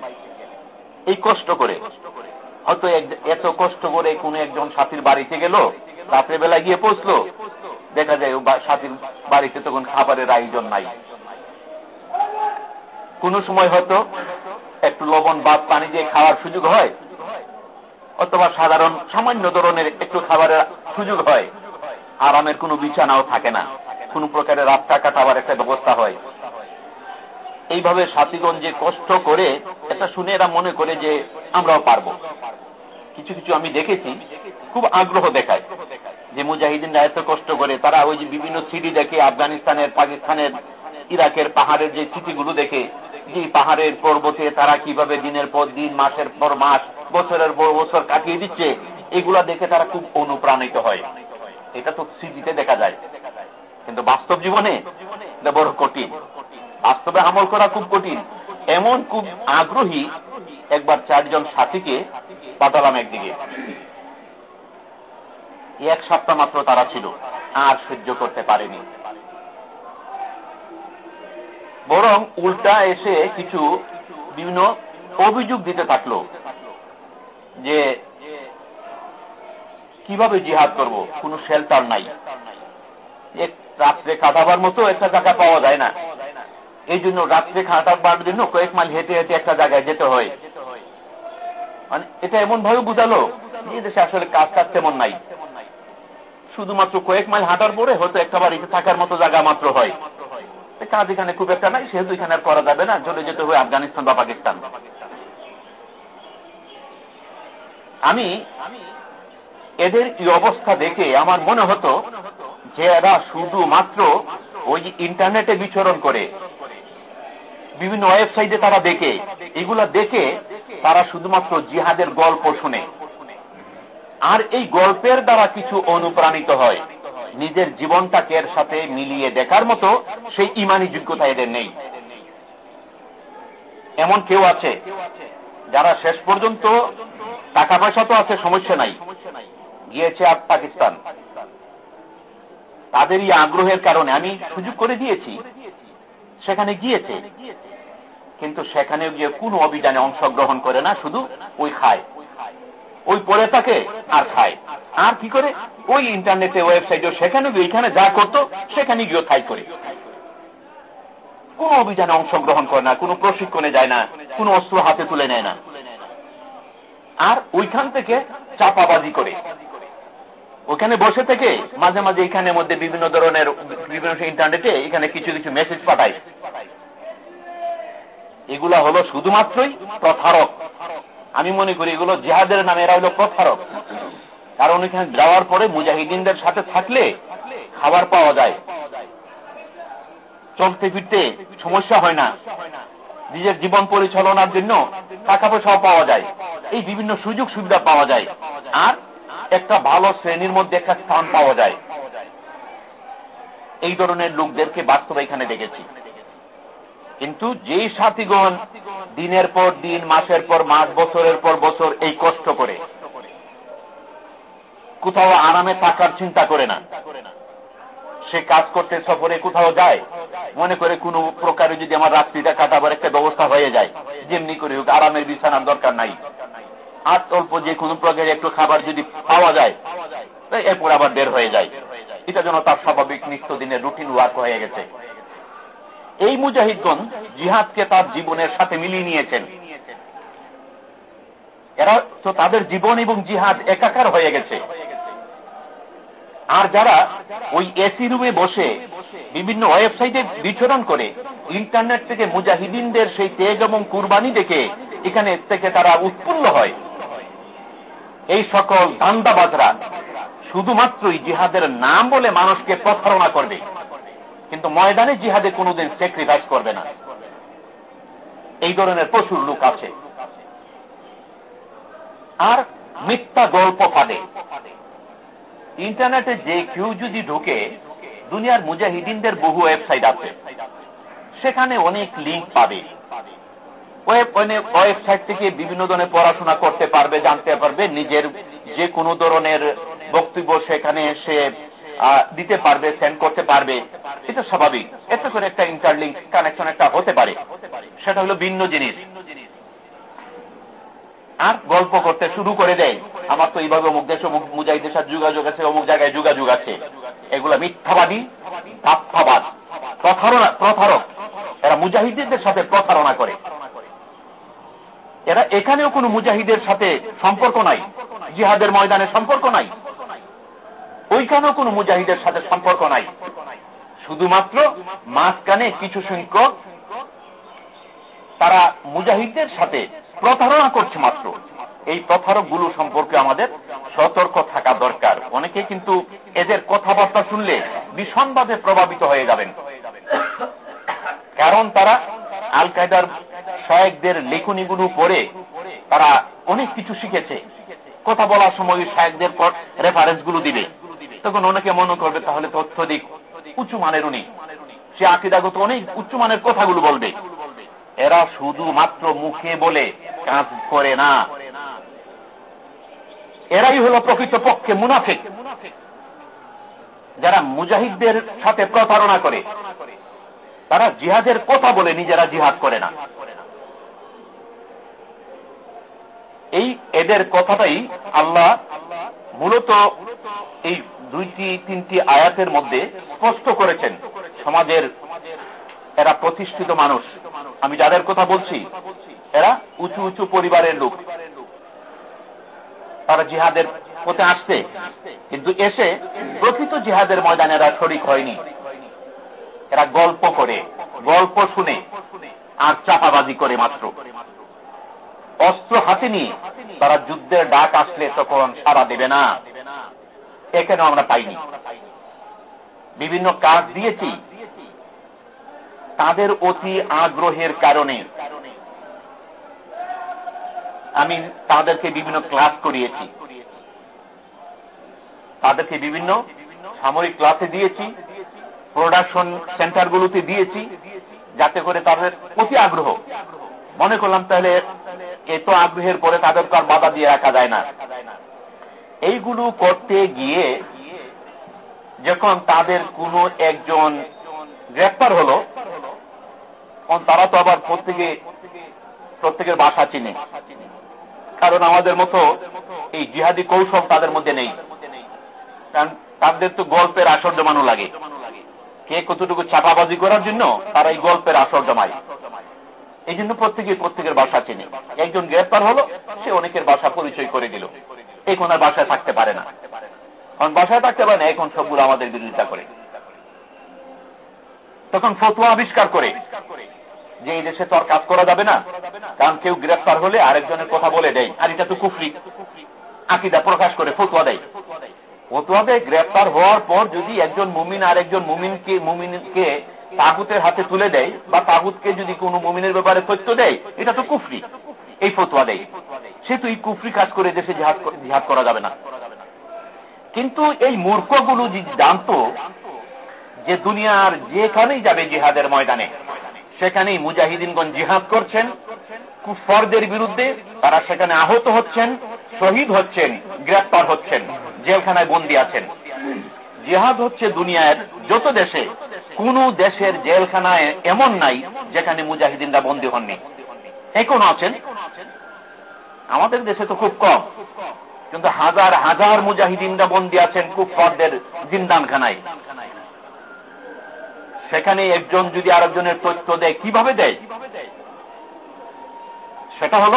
এই কষ্ট করে। হয়তো এত কষ্ট করে কোন একজন সাথীর বাড়িতে গেল রাত্রে বেলা গিয়ে পৌঁছলো। দেখা যায় সাথীর বাড়িতে তখন খাবারের আয়োজন নাই। কোন সময় হয়তো একটু লবণ বাদ পানি দিয়ে খাওয়ার সুযোগ হয়। অথবা সাধারণ, সামান্য ধরনের একটু খাবারের সুযোগ হয়। আরামের কোনো বিছানাও থাকে না। কোন প্রকারের রাস্তা কাটাবার একটা ব্যবস্থা হয়। এইভাবে সাথীগঞ্জে কষ্ট করে, এটা শুনে এরা মনে করে যে আমরাও পারব। কিছু কিছু আমি দেখেছি, খুব আগ্রহ দেখায়। যে মুজাহিদিনরা এত কষ্ট করে, তারা ওই যে বিভিন্ন সিটি দেখে আফগানিস্তানের, পাকিস্তানের, ইরাকের পাহাড়ের যে সিটিগুলো দেখে, যে পাহাড়ের পর্বতে তারা কীভাবে দিনের পর দিন, মাসের পর মাস বছরের পর বছর কাটিয়ে দিচ্ছে, এগুলা দেখে তারা খুব অনুপ্রাণিত হয়। এটা তো সিটিতে দেখা যায়। কিন্তু বাস্তব জীবনে বড় কঠিন। বাস্তবে আমল করা খুব কঠিন। এমন খুব আগ্রহী একবার চারজন সাথীকে পাঠালাম একদিকে। এক সপ্তাহ মাত্র তারা ছিল, আর সহ্য করতে পারেনি। বরং উল্টা এসে কিছু বিভিন্ন অভিযোগ দিতে থাকল। যে কীভাবে জিহাদ করব? কোন শেল্টার নাই। রাত্রে কাটাবার মতো একটা জায়গা পাওয়া যায় না। এই জন্য রাত্রে কাটাবার জন্য কয়েক মাইল হেঁটে হেঁটে একটা জায়গায় যেতে হয়। মানে এটা এমন ভাবে বুঝালো যে দেশে আসলে কাজ কাজ তেমন নাই। শুধুমাত্র কয়েক মাইল হাঁটার পরে হয়তো একটা বাড়িতে থাকার মতো জায়গা মাত্র হয়। কাজ এখানে খুব একটা নাই, সেহেতু এখানে আর করা যাবে না। চলে যেতে হবে আফগানিস্তান বা পাকিস্তান। আমি এদের এই অবস্থা দেখে আমার মনে হতো যে এরা শুধুমাত্র ওই ইন্টারনেটে বিচরণ করে। বিভিন্ন ওয়েবসাইটে তারা দেখে। এগুলা দেখে তারা শুধুমাত্র জিহাদের গল্প শুনে। আর এই গল্পের দ্বারা কিছু অনুপ্রাণিত হয়। নিজের জীবনটাকে এর সাথে মিলিয়ে দেখার মতো সেই ইমানি যোগ্যতা এদের নেই। এমন কেউ আছে যারা শেষ পর্যন্ত টাকা পয়সা তো আছে, সমস্যা নাই। গিয়েছে আর পাকিস্তান। তাদের এই আগ্রহের কারণে আমি সুযোগ করে দিয়েছি। সেখানে গিয়েছে। কিন্তু সেখানে গিয়ে কোন অভিযানে অংশগ্রহণ করে না, শুধু ওই খায়। ওই পড়ে থাকে আর খায়। আর কি করে? ওই ইন্টারনেটে, ওয়েবসাইটে, সেখানে এইখানে যা করতো, সেখানে গিয়ে থাই করে। কোন অভিযানে অংশগ্রহণ করে না, কোনো প্রশিক্ষণে যায় না, কোনো অস্ত্র হাতে তুলে নেয় না। আর ওইখান থেকে চাপাবাজি করে। ওখানে বসে থেকে মাঝে মাঝে এখানের মধ্যে বিভিন্ন ধরনের, বিভিন্ন ইন্টারনেটে এখানে কিছু কিছু মেসেজ পাঠায়। এগুলা হলো শুধুমাত্রই প্রথারক আমি মনে করি এগুলো জেহাদের নামে এরা হলো প্রথারক কারণ এখানে যাওয়ার পরে মুজাহিদিনদের সাথে থাকলে খাবার পাওয়া যায়। চলতে ফিরতে সমস্যা হয় না। নিজের জীবন পরিচালনার জন্য টাকা পয়সাও পাওয়া যায়। এই বিভিন্ন সুযোগ সুবিধা পাওয়া যায়। আর একটা ভালো শ্রেণির মধ্যে একটা স্থান পাওয়া যায়। এই ধরনের লোকদেরকে বাস্তবে এখানে দেখেছি। কিন্তু যেই সাথীগণ দিনের পর দিন, মাসের পর মাস, বছরের পর বছর এই কষ্ট করে, কোথাও আরামে থাকার চিন্তা করে না। সে কাজ করতে সফরে কোথাও যায়, মনে করে কোন প্রকারে যদি আমার রাত্রিটা কাটাবার একটা ব্যবস্থা হয়ে যায়, যেমনি করে হোক, আরামের বিছানার দরকার নাই। আর অল্প যে কোনো প্রকারে একটু খাবার যদি পাওয়া যায় এরপর আবার বের হয়ে যায়। এটা যেন তার স্বাভাবিক নিত্যদিনের রুটিন ওয়ার্ক হয়ে গেছে। এই মুজাহিদগণ জিহাদকে তার জীবনের সাথে মিলিয়ে নিয়েছেন। এরা তো তাদের জীবন এবং জিহাদ একাকার হয়ে গেছে। আর যারা ওই এসি রুমে বসে বিভিন্ন ওয়েবসাইটে বিচরণ করে, ইন্টারনেট থেকে মুজাহিদিনদের সেই তেজ এবং কুরবানি দেখে এখানে থেকে তারা উৎপন্ন হয়। এই সকল দান্দাবাজরা শুধুমাত্রই জিহাদের নাম বলে মানুষকে প্রতারণা করবে, কিন্তু ময়দানে জিহাদে কোনোদিন স্যাক্রিফাইস করবে না। এই ধরনের প্রচুর লোক আছে। আর মিথ্যা গল্প ফাঁদে। ইন্টারনেটে যে কেউ যদি ঢুকে, দুনিয়ার মুজাহিদিনদের বহু ওয়েবসাইট আছে। সেখানে অনেক লিঙ্ক পাবে। ওয়েবসাইট থেকে বিভিন্ন ধরনের পড়াশোনা করতে পারবে, জানতে পারবে, নিজের যে কোনো ধরনের বক্তব্য সেখানে সে দিতে পারবে সেন্ড করতে পারবে। এটা স্বাভাবিক। এতে করে একটা ইন্টারলিঙ্ক কানেকশন একটা হতে পারে। সেটা হলো ভিন্ন জিনিস। আর গল্প করতে শুরু করে দেয়। আমার তো এইভাবে অমুক দেশ অমুক মুজাহিদের সাথে যোগাযোগ আছে, অমুক জায়গায় যোগাযোগ আছে। এগুলা মিথ্যাবাদী ভাববাদ প্রথারণা প্রথারক এরা মুজাহিদদের সাথে প্রতারণা করে। এরা এখানেও কোনো মুজাহিদের সাথে সম্পর্ক নাই। জিহাদের ময়দানে সম্পর্ক নাই। ওইখানেও কোনো মুজাহিদের সাথে সম্পর্ক নাই। শুধুমাত্র মাঝখানে কিছু সংখ্যক তারা মুজাহিদদের সাথে প্রতারণা করছে মাত্র। এই প্রতারকগুলো সম্পর্কে আমাদের সতর্ক থাকা দরকার। অনেকে কিন্তু এদের কথাবার্তা শুনলে ভীষণভাবে প্রভাবিত হয়ে যাবেন। কারণ তারা আল কায়দার শায়কদের লেখনীগুলো পড়ে তারা অনেক কিছু শিখেছে। কথা বলার সময় শায়কদের রেফারেন্সগুলো দিবে। তখন অনেকে মনে করবে, তাহলে তো অত্যধিক উঁচু মানের উনি। সে আকিদাগত অনেক উচ্চ মানের কথাগুলো বলবে। এরা শুধুমাত্র মুখে বলে কাজ করে না। এরাই হল প্রকৃত পক্ষে মুনাফিক। যারা মুজাহিদদের সাথে প্রতারণা করে, তারা জিহাদের কথা বলে নিজেরা জিহাদ করে না। এই এদের কথাটাই আল্লাহ মূলত এই দুইটি, তিনটি আয়াতের মধ্যে স্পষ্ট করেছেন। সমাজের এরা প্রতিষ্ঠিত মানুষ। আমি যাদের কথা বলছি এরা উঁচু উঁচু পরিবারের লোক। তারা জিহাদের পথে আসছে, কিন্তু এসে প্রকৃত জিহাদের ময়দানে এরা শরিক হয়নি। এরা গল্প করে, গল্প শুনে, আর চাপাবাজি করে মাত্র। অস্ত্র হাতে নিয়ে তারা যুদ্ধের ডাক আসলে তখন সারা দেবে না। এখানেও আমরা পাইনি? বিভিন্ন কাজ দিয়েছি। তাদের অতি আগ্রহের কারণে আমি তাদেরকে বিভিন্ন ক্লাস করিয়েছি। তাদেরকে বিভিন্ন সামরিক ক্লাসে দিয়েছি প্রোডাকশন সেন্টারগুলোতে দিয়েছি, যাতে করে তাদের অতি আগ্রহ। মনে করলাম তাহলে এত আগ্রহের পরে তাদেরকে আর বাধা দিয়ে রাখা যায় না। এইগুলো করতে গিয়ে যখন তাদের কোনো একজন গ্রেপ্তার হলো তারা তো আবার প্রত্যেকে প্রত্যেকের বাসা চিনে। কারণ আমাদের মতো এই জিহাদি কৌশল তাদের মধ্যে নেই। কারণ তাদের তো গল্পের আসর জমানো লাগে। কে কতটুকু চাপাবাজি করার জন্য তারা এই গল্পের আসর জমায়। এই জন্য প্রত্যেকে প্রত্যেকের বাসা চিনে। একজন গ্রেপ্তার হলো, সে অনেকের বাসা পরিচয় করে দিল। এখন আর বাসায় থাকতে পারে না। কারণ বাসায় থাকতে পারে না, এখন সবগুলো আমাদের বিরোধিতা করে। তখন ফতুয়া আবিষ্কার করে। যে এই দেশে তো আর কাজ করা যাবে না, কারণ কেউ গ্রেফতার হলে আরেকজনের কথা বলে দেয়, আর এটা তো কুফরি। আকিদা প্রকাশ করে, ফতুয়া দেয়। ফতুয়া দেয়, গ্রেফতার হওয়ার পর যদি একজন মুমিন আর একজন মুমিনকে মুমিনকে তাগুতের হাতে তুলে দেয়, বা তাগুতকে যদি কোনো মুমিনের ব্যাপারে তথ্য দেয়, এটা তো কুফরি। এই ফতুয়া দেয়। সে তো এই কুফরি কাজ করে দেশে জিহাদ করা যাবে না। কিন্তু এই মূর্খগুলো জানত যে দুনিয়ার যেখানেই যাবে জিহাদের ময়দানে সেখানেই মুজাহিদিনগণ জিহাদ করছেন কুফরদের বিরুদ্ধে তারা সেখানে আহত হচ্ছেন, শহীদ হচ্ছেন, গ্রেপ্তার হচ্ছেন, জেলখানায় বন্দী আছেন। জিহাদ হচ্ছে দুনিয়ার যত দেশে, কোন দেশের জেলখানায় এমন নাই যেখানে মুজাহিদিনরা বন্দী হননি। এখনও আছেন? আমাদের দেশে তো খুব কম, কিন্তু হাজার হাজার মুজাহিদিনরা বন্দী আছেন কুফরদের জিন্দানখানায়। সেখানে একজন যদি আরেকজনের তথ্য দেয়, কীভাবে দেয়? সেটা হল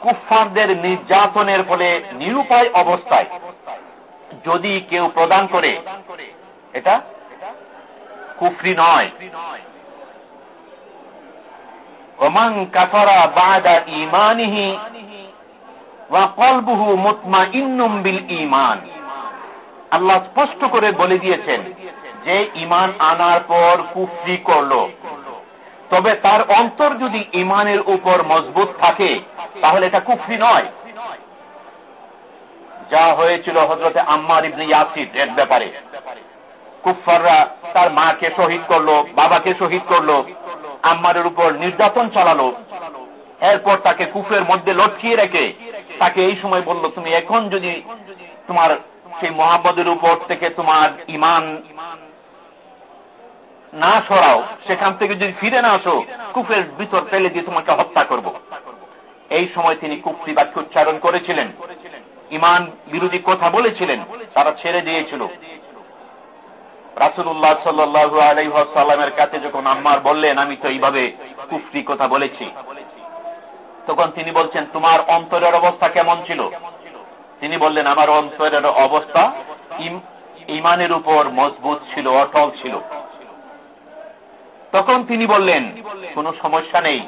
কুফফারদের নির্যাতনের ফলে নিরুপায় অবস্থায় যদি কেউ প্রদান করে, এটা কুফরি নয়। ওমান কাফারা বাদা ইমানিহি ওয়া কলবুহু মুতমা ইন্নুম বিল ইমান আল্লাহ স্পষ্ট করে বলে দিয়েছেন যে ইমান আনার পর কুফরি করল। তবে তার অন্তর যদি ইমানের উপর মজবুত থাকে, তাহলে এটা কুফরি নয়। যা হয়েছিল হজরতে আম্মার ইবনে ইয়াসির এর ব্যাপারে। কুফাররা তার মাকে শহীদ করল, বাবাকে শহীদ করল, আম্মারের উপর নির্যাতন চালালো। এরপর তাকে কুফের মধ্যে লটকিয়ে রেখে তাকে এই সময় বলল, তুমি এখন যদি তোমার সেই মোহাম্মদের উপর থেকে তোমার ইমান না সরাও, সেখান থেকে যদি ফিরে না আসো, কুফের ভিতর ফেলে দিয়ে তোমাকে হত্যা করব। এই সময় তিনি কুফরি বাক্য উচ্চারণ করেছিলেন। ইমান বিরোধী কথা বলেছিলেন, তারা ছেড়ে দিয়েছিল। রাসুল্লাহ সাল্লু আলাইসাল্লামের কাছে যখন আম্মার বললেন, আমি তো এইভাবে কুফরি কথা বলেছি। তখন তিনি বলছেন, তোমার অন্তরের অবস্থা কেমন ছিল? তিনি বললেন, আমার অন্তরের অবস্থা ইমানের উপর মজবুত ছিল, অটল ছিল। তখন তিনি বললেন, কোন সমস্যা নেই।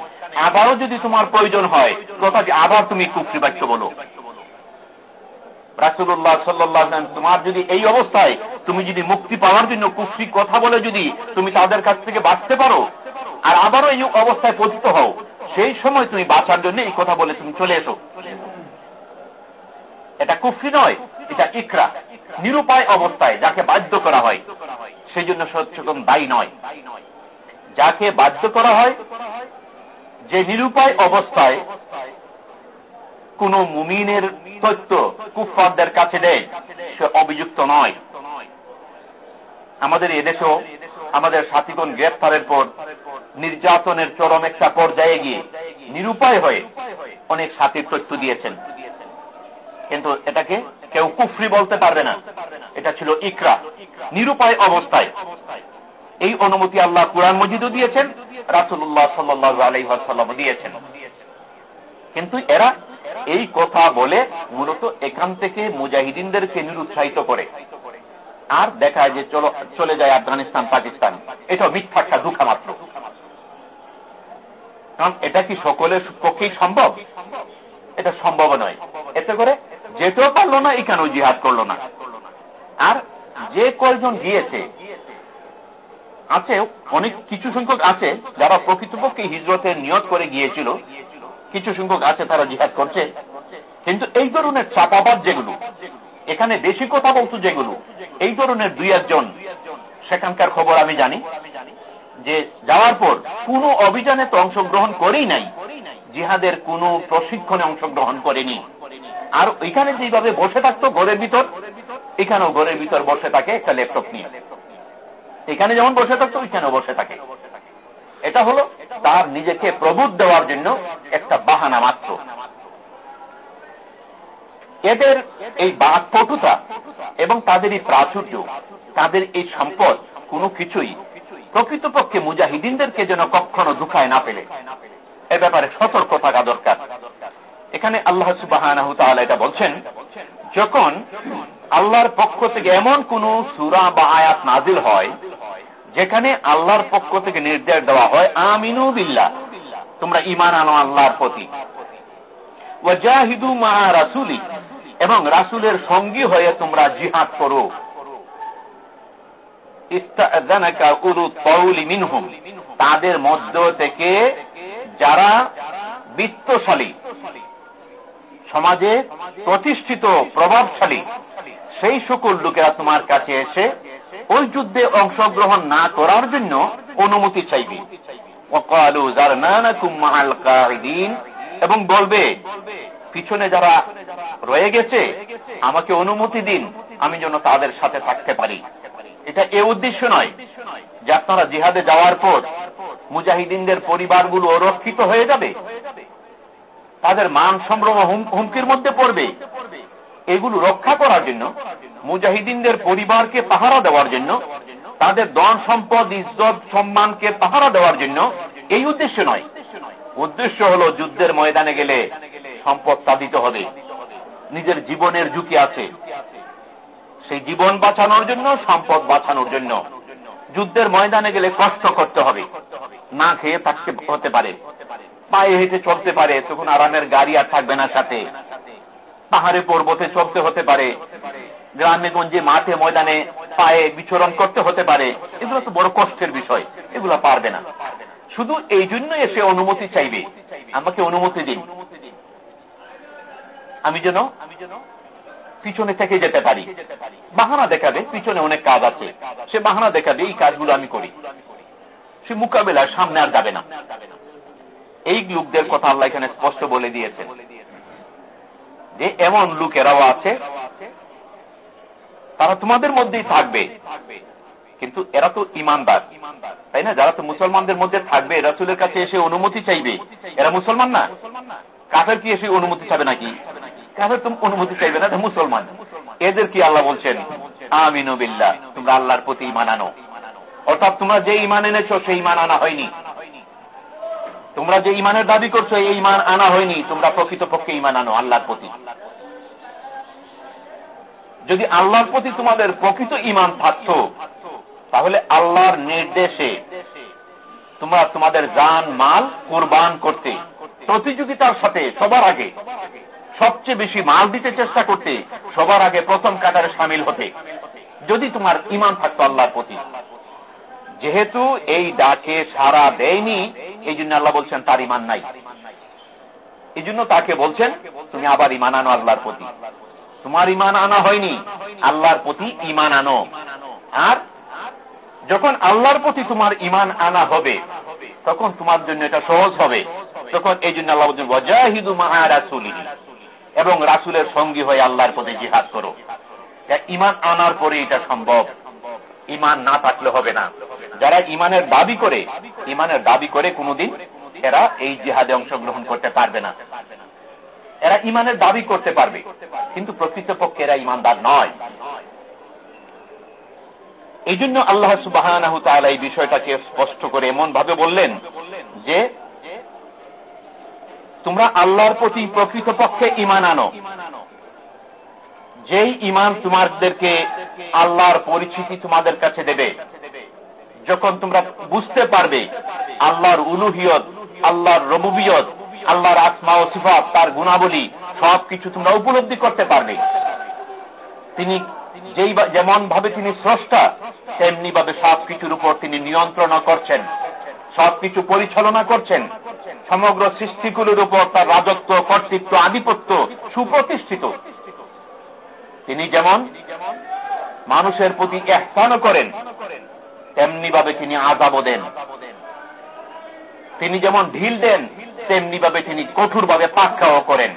আবারও যদি তোমার প্রয়োজন হয়, তথাপি আবার তুমি কুফরি বাক্য বলো রাসুল্লাহ সাল্লাহ তোমার যদি এই অবস্থায় তুমি যদি মুক্তি পাওয়ার জন্য কুফরি কথা বলে যদি তুমি তাদের কাছ থেকে বাঁচতে পারো, আর আবারও এই অবস্থায় পতিত হও, সেই সময় তুমি বাঁচার জন্য এই কথা বলে তুমি চলে এসো। এটা কুফরি নয়, এটা ইকরা, নিরুপায় অবস্থায় যাকে বাধ্য করা হয়। সেই জন্য সচেতন দায়ী নয়। যাকে বাধ্য করা হয়, যে নিরুপায় অবস্থায় কোন মুমিনের তথ্য কুফারদের কাছে দেয়, সে অভিযুক্ত নয়। আমাদের এদেশেও আমাদের সাথীগণ গ্রেফতারের পর নির্যাতনের চরম একটা পর্যায়ে গিয়ে নিরুপায় হয়ে অনেক সাথীর তথ্য দিয়েছেন। কিন্তু এটাকে কেউ কুফরি বলতে পারবে না। এটা ছিল ইকরা, নিরুপায় অবস্থায়। এই অনুমতি আল্লাহ কুরআন মজিদও দিয়েছেন রাসুল্লাহ সাল্লাহ আলহাম দিয়েছেন। কিন্তু এরা এই কথা বলে মূলত এখান থেকে মুজাহিদিনদেরকে নিরুৎসাহিত করে। আর দেখায় যে চলো, চলে যায় আফগানিস্তান, পাকিস্তান। এটা মিথ্যাটা দুঃখা মাত্র। কারণ এটা কি সকলের পক্ষেই সম্ভব? এটা সম্ভব নয়। এতে করে যেতেও পারল না, এখানেও জিহাদ করল না। আর যে কয়জন গিয়েছে আছে, অনেক কিছু সংখ্যক আছে যারা প্রকৃতপক্ষে হিজরতের নিয়ত করে গিয়েছিল। কিছু সংখ্যক আছে তারা জিহাদ করছে। কিন্তু এই ধরনের চাপাবাদ যেগুলো, এখানে বেশি কথা বলতো যেগুলো, এই ধরনের দুই একজন, সেখানকার খবর আমি জানি, যে যাওয়ার পর কোন অভিযানে তো অংশগ্রহণ করেই নাই, জিহাদের কোন প্রশিক্ষণে অংশগ্রহণ করেনি। আর এখানে যেভাবে বসে থাকতো ঘরের ভিতর, এখানেও ঘরের ভিতর বসে থাকে একটা ল্যাপটপ নিয়ে। এখানে যেমন বসে থাকতো, ওইখানেও বসে থাকে। এটা হলো তার নিজেকে প্রবোধ দেওয়ার জন্য একটা বাহানা মাত্র। এদের এই বাকপটুতা এবং তাদের এই প্রাচুর্য, তাদের এই সম্পদ, কোনো কিছুই প্রকৃতপক্ষে মুজাহিদিনদেরকে যেন কখনো দুঃখায় না পেলে এ ব্যাপারে সতর্ক থাকা দরকার। এখানে আল্লাহ সুবাহ এটা বলছেন, যখন আল্লাহর পক্ষ থেকে এমন কোন সুরা বা আয়াত নাজিল হয় যেখানে আল্লাহর পক্ষ থেকে নির্দেশ দেওয়া হয়, আমিনু বিল্লাহ। তোমরা ইমান আনো আল্লাহর প্রতি। ওয়াজাহিদু মা রাসুলি। এবং রাসুলের সঙ্গী হয়ে তোমরা জিহাদ করো। তাদের মধ্য থেকে যারা বিত্তশালী, সমাজে প্রতিষ্ঠিত, প্রভাবশালী সেই সকল লোকেরা তোমার কাছে এসে ওই যুদ্ধে অংশগ্রহণ না করার জন্য অনুমতি চাইবে। এবং বলবে, পিছনে যারা রয়ে গেছে, আমাকে অনুমতি দিন, আমি যেন তাদের সাথে থাকতে পারি। এটা এ উদ্দেশ্য নয় যে আপনারা জিহাদে যাওয়ার পর মুজাহিদিনদের পরিবারগুলো রক্ষিত হয়ে যাবে। তাদের মান সম্ভ্রম হুমকির মধ্যে পড়বে। এগুলো রক্ষা করার জন্য, মুজাহিদিনদের পরিবারকে পাহারা দেওয়ার জন্য, তাদের দন সম্পদ, ইজ্জত, সম্মানকে পাহারা দেওয়ার জন্য এই উদ্দেশ্য নয়। উদ্দেশ্য হলো যুদ্ধের ময়দানে গেলে সম্পদ দিতে হবে। নিজের জীবনের ঝুঁকি আছে। সেই জীবন বাঁচানোর জন্য, সম্পদ বাঁচানোর জন্য যুদ্ধের ময়দানে গেলে কষ্ট করতে হবে। না খেয়ে থাকতে হতে পারে। পায়ে হেঁটে চলতে পারে, তখন আরামের গাড়ি আর থাকবে না সাথে। পাহাড়ে পর্বতে চলতে হতে পারে। গ্রামে গঞ্জে মাঠে, ময়দানে পায়ে বিচরণ করতে হতে পারে। এগুলো তো বড় কষ্টের বিষয়, এগুলো পারবে না। শুধু এই জন্য এসে অনুমতি চাইবে। আমাকে অনুমতি দিন। আমি যেন পিছনে থেকে যেতে পারি। বাহানা দেখাবে, পিছনে অনেক কাজ আছে। সে বাহানা দেখাবে, এই কাজগুলো আমি করি। সে মোকাবেলার সামনে আর যাবে না। এই লোকদের কথা আল্লাহ এখানে স্পষ্ট বলে দিয়েছেন। যে এমন লোকেরাও আছে, তারা তোমাদের মধ্যেই থাকবে। কিন্তু এরা তো ইমানদার, তাই না? যারা তো মুসলমানদের মধ্যে থাকবে, রাসুলের কাছে এসে অনুমতি চাইবে। এরা মুসলমান না? কাফের কি এসে অনুমতি চাবে নাকি? কাফের তো অনুমতি চাইবে না মুসলমান। এদের কি আল্লাহ বলছেন? আমিনবিল্লা তোমরা আল্লাহর প্রতি ইমান আনো। অর্থাৎ তোমরা যে ইমান এনেছো, সেই ইমান আনা হয়নি। তোমরা যে ইমানের দাবি করছ, এই ইমান আনা হয়নি। তোমরা প্রকৃতপক্ষে ইমান আনো, আল্লাহর প্রতি। যদি আল্লাহর প্রতি তোমাদের প্রকৃত ইমান থাকত, তাহলে আল্লাহর নির্দেশে তোমরা তোমাদের যান মাল কোরবান করতে, প্রতিযোগিতার সাথে সবার আগে, সবচেয়ে বেশি মাল দিতে চেষ্টা করতে, সবার আগে প্রথম কাতারে সামিল হতে। যদি তোমার ইমান থাকতো আল্লাহর প্রতি। যেহেতু এই ডাকে সারা দেয়নি এই জন্য আল্লাহ বলছেন, তার ইমান নাই। এই জন্য তাকে বলছেন, তুমি আবার ইমান আনো আল্লাহর প্রতি। তোমার ইমান আনা হয়নি, আল্লাহর প্রতি ইমান আনো। আর যখন আল্লাহর প্রতি তোমার ইমান আনা হবে, তখন তোমার জন্য এটা সহজ হবে। তখন এই জন্য আল্লাহ বলছেন, ওয়াজাহিদু মাহা এবং রাসুলের সঙ্গী হয়ে আল্লাহর প্রতি জিহাদ করো। ইমান আনার পরে এটা সম্ভব। ইমান না থাকলে হবে না। যারা ইমানের দাবি করে ইমানের দাবি করে কোনদিন এরা এই জিহাদে অংশগ্রহণ করতে পারবে না। এরা ইমানের দাবি করতে পারবে, কিন্তু প্রকৃতপক্ষে এরা ইমানদার নয়। এই জন্য আল্লাহ সুবাহ এই বিষয়টাকে স্পষ্ট করে এমন ভাবে বললেন যে, তোমরা আল্লাহর প্রতি প্রকৃতপক্ষে ইমান আনো। যেই ইমান তোমাদেরকে আল্লাহর পরিচিতি তোমাদের কাছে দেবে যখন তোমরা বুঝতে পারবে আল্লাহর উলুহিয়ত, আল্লাহর রবুবিয়ত, আল্লাহর আসমা ও সিফাত, তার গুণাবলী, সবকিছু তোমরা উপলব্ধি করতে পারবে। তিনি যেই যেমন ভাবে তিনি স্রষ্টা তেমনি ভাবে সবকিছুর উপর তিনি নিয়ন্ত্রণ করছেন, সবকিছু পরিচালনা করছেন। সমগ্র সৃষ্টিগুলোর উপর তার রাজত্ব, কর্তৃত্ব, আধিপত্য সুপ্রতিষ্ঠিত। তিনি যেমন মানুষের প্রতি এহসানও করেন তেমনি ভাবে তিনি আজাবও দেন। তিনি যেমন ঢিল দেন তেমনি ভাবে তিনি কঠোর ভাবে পাক্কাও করেন।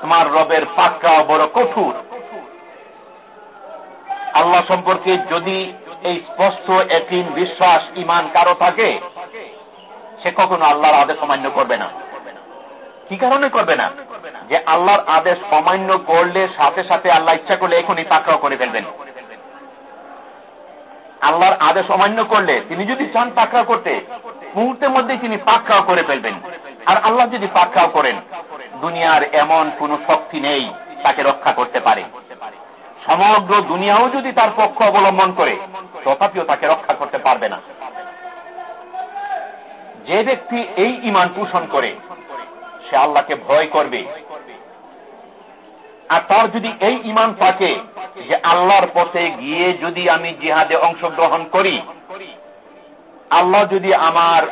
তোমার রবের পাক্কাও বড় কঠোর। আল্লাহ সম্পর্কে যদি এই স্পষ্ট একদিন বিশ্বাস ইমান কারও থাকে, সে কখনো আল্লাহর আদেশ অমান্য করবে না। কি কারণে করবে না? যে আল্লাহর আদেশ অমান্য করলে সাথে সাথে আল্লাহ ইচ্ছা করলে এখনই পাকড়াও করে ফেলবেন। আল্লাহর আদেশ অমান্য করলে তিনি যদি চান পাকড়াও করতে, মুহূর্তের মধ্যে তিনি পাকড়াও করে ফেলবেন। আর আল্লাহ যদি পাকড়াও করেন, দুনিয়ার এমন কোন শক্তি নেই তাকে রক্ষা করতে পারে। সমগ্র দুনিয়াও যদি তার পক্ষ অবলম্বন করে, তথাপিও তাকে রক্ষা করতে পারবে না। যে ব্যক্তি এই ইমান পোষণ করে, সে আল্লাহকে ভয় করবে আর তার যদি এই ইমান থাকে যে আল্লাহর পথে গিয়ে যদি আমি জিহাদে অংশগ্রহণ করি, আল্লাহ যদি আমার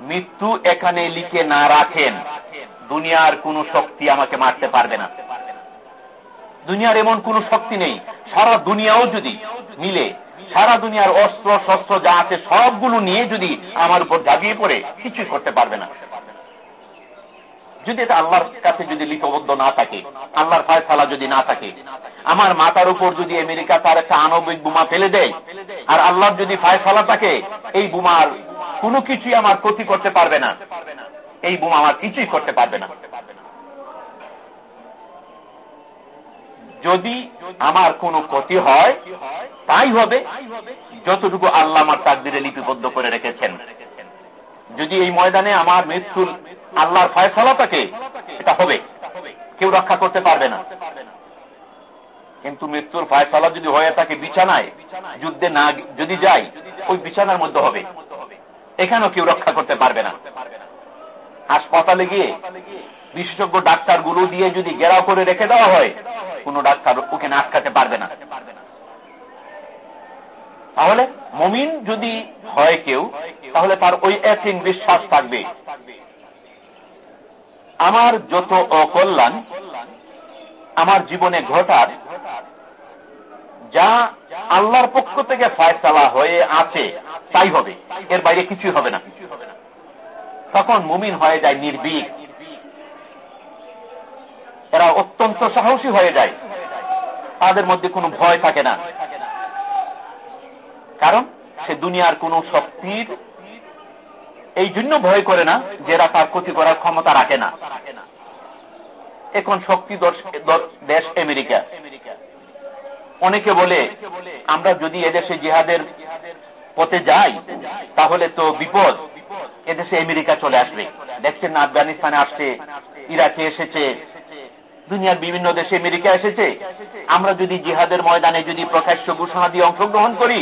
মৃত্যু এখানে লিখে না রাখেন, দুনিয়ার কোন শক্তি আমাকে মারতে পারবে না। দুনিয়ার এমন কোন শক্তি নেই, সারা দুনিয়াও যদি মিলে, সারা দুনিয়ার অস্ত্র, শস্ত্র যা আছে সবগুলো নিয়ে যদি আমার উপর ঝাঁপিয়ে পড়ে, কিছুই করতে পারবে না। যদি এটা আল্লাহর কাছে যদি লিপবদ্ধ না থাকে, আল্লাহর ফায়সালা যদি না থাকে, আমার মাথার উপর যদি আমেরিকা তার একটা আণবিক বোমা ফেলে দেয়, আর আল্লাহর যদি ফায়সালা থাকে, এই বোমার কোনো কিছুই আমার ক্ষতি করতে পারবে না। এই বোমা আমার কিছুই করতে পারবে না। যদি আমার কোনো ক্ষতি হয়, তাই হবে যতটুকু আল্লাহ আমার তাকদিরে লিপিবদ্ধ করে রেখেছেন। যদি এই ময়দানে আমার মৃত্যুর আল্লাহর ফয়সলা থাকে এটা হবে। কেউ রক্ষা করতে পারবে না। কিন্তু মৃত্যুর ফয়সলা যদি হয়ে থাকে বিছানায়, যুদ্ধে না যদি যাই ওই বিছানার মধ্যে হবে। এখানেও কেউ রক্ষা করতে পারবে না। হাসপাতালে গিয়ে বিশেষজ্ঞ ডাক্তারগুলো দিয়ে যদি গেরাও করে রেখে দেওয়া হয়, কোন ডাক্তার ওকে না আটকাতে পারবে না। তাহলে মমিন যদি হয় কেউ, তাহলে তার ওই একদিন বিশ্বাস থাকবে। আমার যত অকল্যাণ আমার জীবনে ঘটার, যা আল্লাহর পক্ষ থেকে ফায়সালা হয়ে আছে, তাই হবে। এর বাইরে কিছুই হবে না। তখন মুমিন হয়ে যায় নির্বিক এরা অত্যন্ত সাহসী হয়ে যায়। তাদের মধ্যে কোনো ভয় থাকে না। কারণ সে দুনিয়ার কোনো শক্তির এই জন্য ভয় করে না যে এরা তার ক্ষতি করার ক্ষমতা রাখে না। এখন শক্তি দেশ আমেরিকা। অনেকে বলে, আমরা যদি এদেশে জিহাদের পথে যাই, তাহলে তো বিপদ এদেশে আমেরিকা চলে আসবে। দেখছেন না, আফগানিস্তানে আসছে, ইরাকে এসেছে, দুনিয়ার বিভিন্ন দেশে আমেরিকা এসেছে। আমরা যদি জিহাদের ময়দানে যদি প্রকাশ্য ঘোষণা দিয়ে অংশগ্রহণ করি,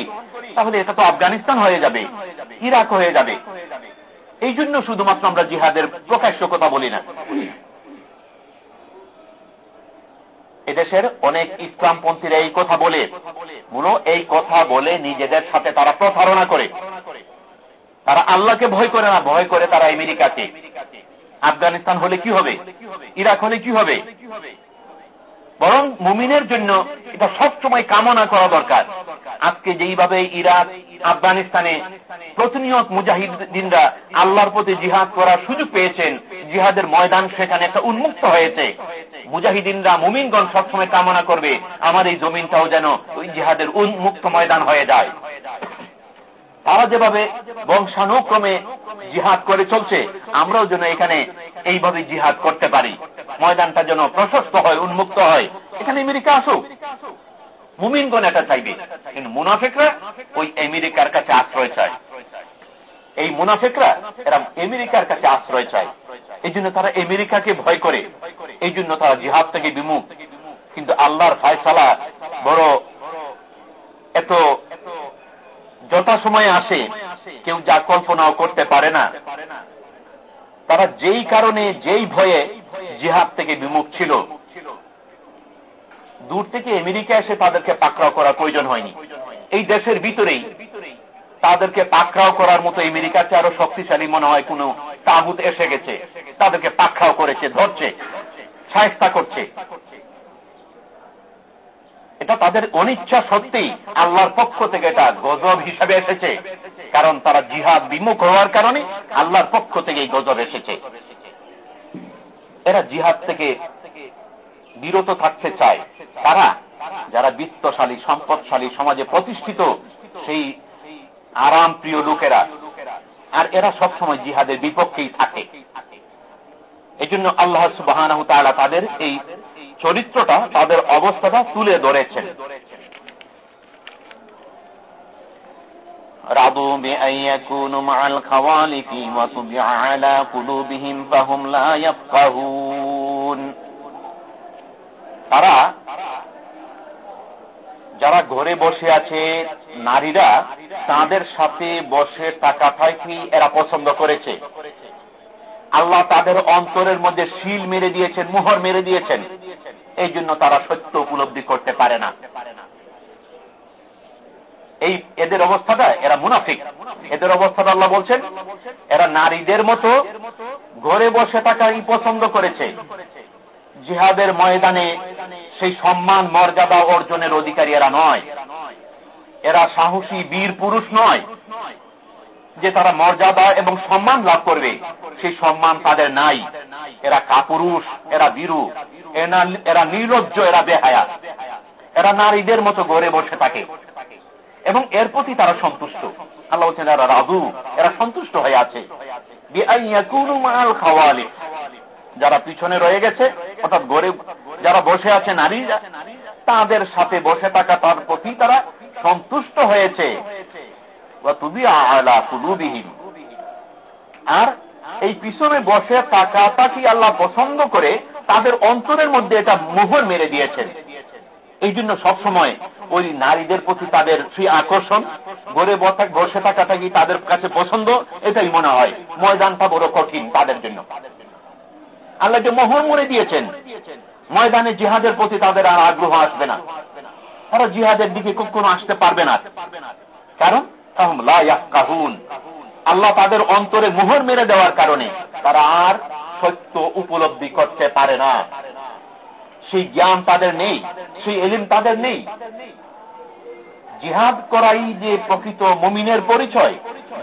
তাহলে এটা তো আফগানিস্তান হয়ে যাবে, ইরাক হয়ে যাবে। এই জন্য শুধুমাত্র আমরা জিহাদের প্রকাশ্য কথা বলি না। এদেশের অনেক ইসলামপন্থীরা এই কথা বলে। মূল এই কথা বলে, নিজেদের সাথে তারা প্রতারণা করে। তারা আল্লাহকে ভয় করে না, ভয় করে তারা আমেরিকাকে। আফগানিস্তান হলে কি হবে? ইরাক হলে কি হবে? বরং মুমিনের জন্য এটা সবসময় কামনা করা দরকার। আজকে যেইভাবে ইরাক, আফগানিস্তানে প্রতিনিয়ত মুজাহিদিনরা আল্লাহর প্রতি জিহাদ করার সুযোগ পেয়েছেন, জিহাদের ময়দান সেখানে একটা উন্মুক্ত হয়েছে। মুজাহিদিনরা, মুমিনগণ সবসময় কামনা করবে, আমার এই জমিনটাও যেন ওই জিহাদের উন্মুক্ত ময়দান হয়ে যায়। তারা যেভাবে বংশানুক্রমে জিহাদ করে চলছে, আমরাও যেন এখানে এইভাবে জিহাদ করতে পারি। ময়দানটা যেন প্রশস্ত হয়, উন্মুক্ত হয়। এখানে আমেরিকা আসুক। মুমিনগণ এটা চাইবে। কিন্তু মুনাফিকরা ওই আমেরিকার কাছে আশ্রয় চায়। এই মুনাফিকরা, এরা আমেরিকার কাছে আশ্রয় চায়। এই জন্য তারা আমেরিকাকে ভয় করে। এই জন্য তারা জিহাদ থেকে বিমুখ। কিন্তু আল্লাহর ফায়সালা বড় এত যথা সময় আসে, কেউ যা কল্পনাও করতে পারে না। তারা যেই কারণে, যেই ভয়ে জিহাদ থেকে বিমুখ ছিল। দূর থেকে আমেরিকা এসে তাদেরকে পাকড়াও করার প্রয়োজন হয়নি। এই দেশের ভিতরেই তাদেরকে পাকড়াও করার মতো আমেরিকাতে আরও শক্তিশালী মনে হয় কোন তাগুত এসে গেছে। তাদেরকে পাকড়াও করেছে, ধরছে সাহেস্তা করছে। এটা তাদের অনিচ্ছা সত্যিই আল্লাহর পক্ষ থেকে এটা গজব হিসাবে এসেছে। কারণ তারা জিহাদ বিমুখ হওয়ার কারণে আল্লাহর পক্ষ থেকে এই গজব এসেছে। এরা জিহাদ থেকে বিরত থাকতে চায়। তারা যারা বিত্তশালী, সম্পদশালী সমাজে প্রতিষ্ঠিত, সেই আরাম প্রিয় লোকেরা। আর এরা সবসময় জিহাদের বিপক্ষেই থাকে। এই জন্য আল্লাহ সুবাহ তাদের এই চরিত্রটা তাদের অবস্থাটা তুলে ধরেছেন। রাদু তারা যারা ঘরে বসে আছে, নারীরা তাদের সাথে বসে টাকা টাকাটাই এরা পছন্দ করেছে। আল্লাহ তাদের অন্তরের মধ্যে শিল মেরে দিয়েছেন, মোহর মেরে দিয়েছেন। এই জন্য তারা সত্য উপলব্ধি করতে পারে না। এই এদের অবস্থাটা, এরা মুনাফিক। এদের অবস্থাটা আল্লাহ বলছেন, এরা নারীদের মতো ঘরে বসে থাকাই পছন্দ করেছে। জিহাদের ময়দানে সেই সম্মান, মর্যাদা অর্জনের অধিকারী এরা নয়। এরা সাহসী বীর পুরুষ নয়। যে তারা মর্যাদা এবং সম্মান লাভ করবে, সেই সম্মান তাদের নাই। এরা কাপুরুষ, এরা বীরু এরা নির্লজ্জ, এরা বেহায়া। এরা নারীদের মতো গড়ে বসে থাকে। এবং এর প্রতি তারা সন্তুষ্ট। আল্লাহ বলছেন এরা রাজু, এরা সন্তুষ্ট হয়ে আছে। যারা পিছনে রয়ে গেছে, অর্থাৎ গরিব যারা বসে আছে নারী তাদের সাথে বসে থাকা তার প্রতি তারা সন্তুষ্ট হয়েছে। আর এই পিছনে বসে তাকাটাকি আল্লাহ পছন্দ করে তাদের অন্তরের মধ্যে এটা মোহর মেরে দিয়েছেন। এই জন্য সবসময় ওই নারীদের প্রতি তাদের সেই আকর্ষণ গড়ে বসে থাকাটা কি তাদের কাছে পছন্দ, এটাই মনে হয়। ময়দানটা বড় কঠিন তাদের জন্য। আল্লাহ যে মোহর মরে দিয়েছেন, ময়দানে জিহাদের প্রতি তাদের আর আগ্রহ আসবে না। তারা জিহাদের দিকে কখনো আসতে পারবে না। কারণ আল্লাহ তাদের অন্তরে মোহর মেরে দেওয়ার কারণে তারা আর সত্য উপলব্ধি করতে পারে না। সেই জ্ঞান তাদের নেই, সেই এলিম তাদের নেই। জিহাদ করাই যে প্রকৃত মমিনের পরিচয়,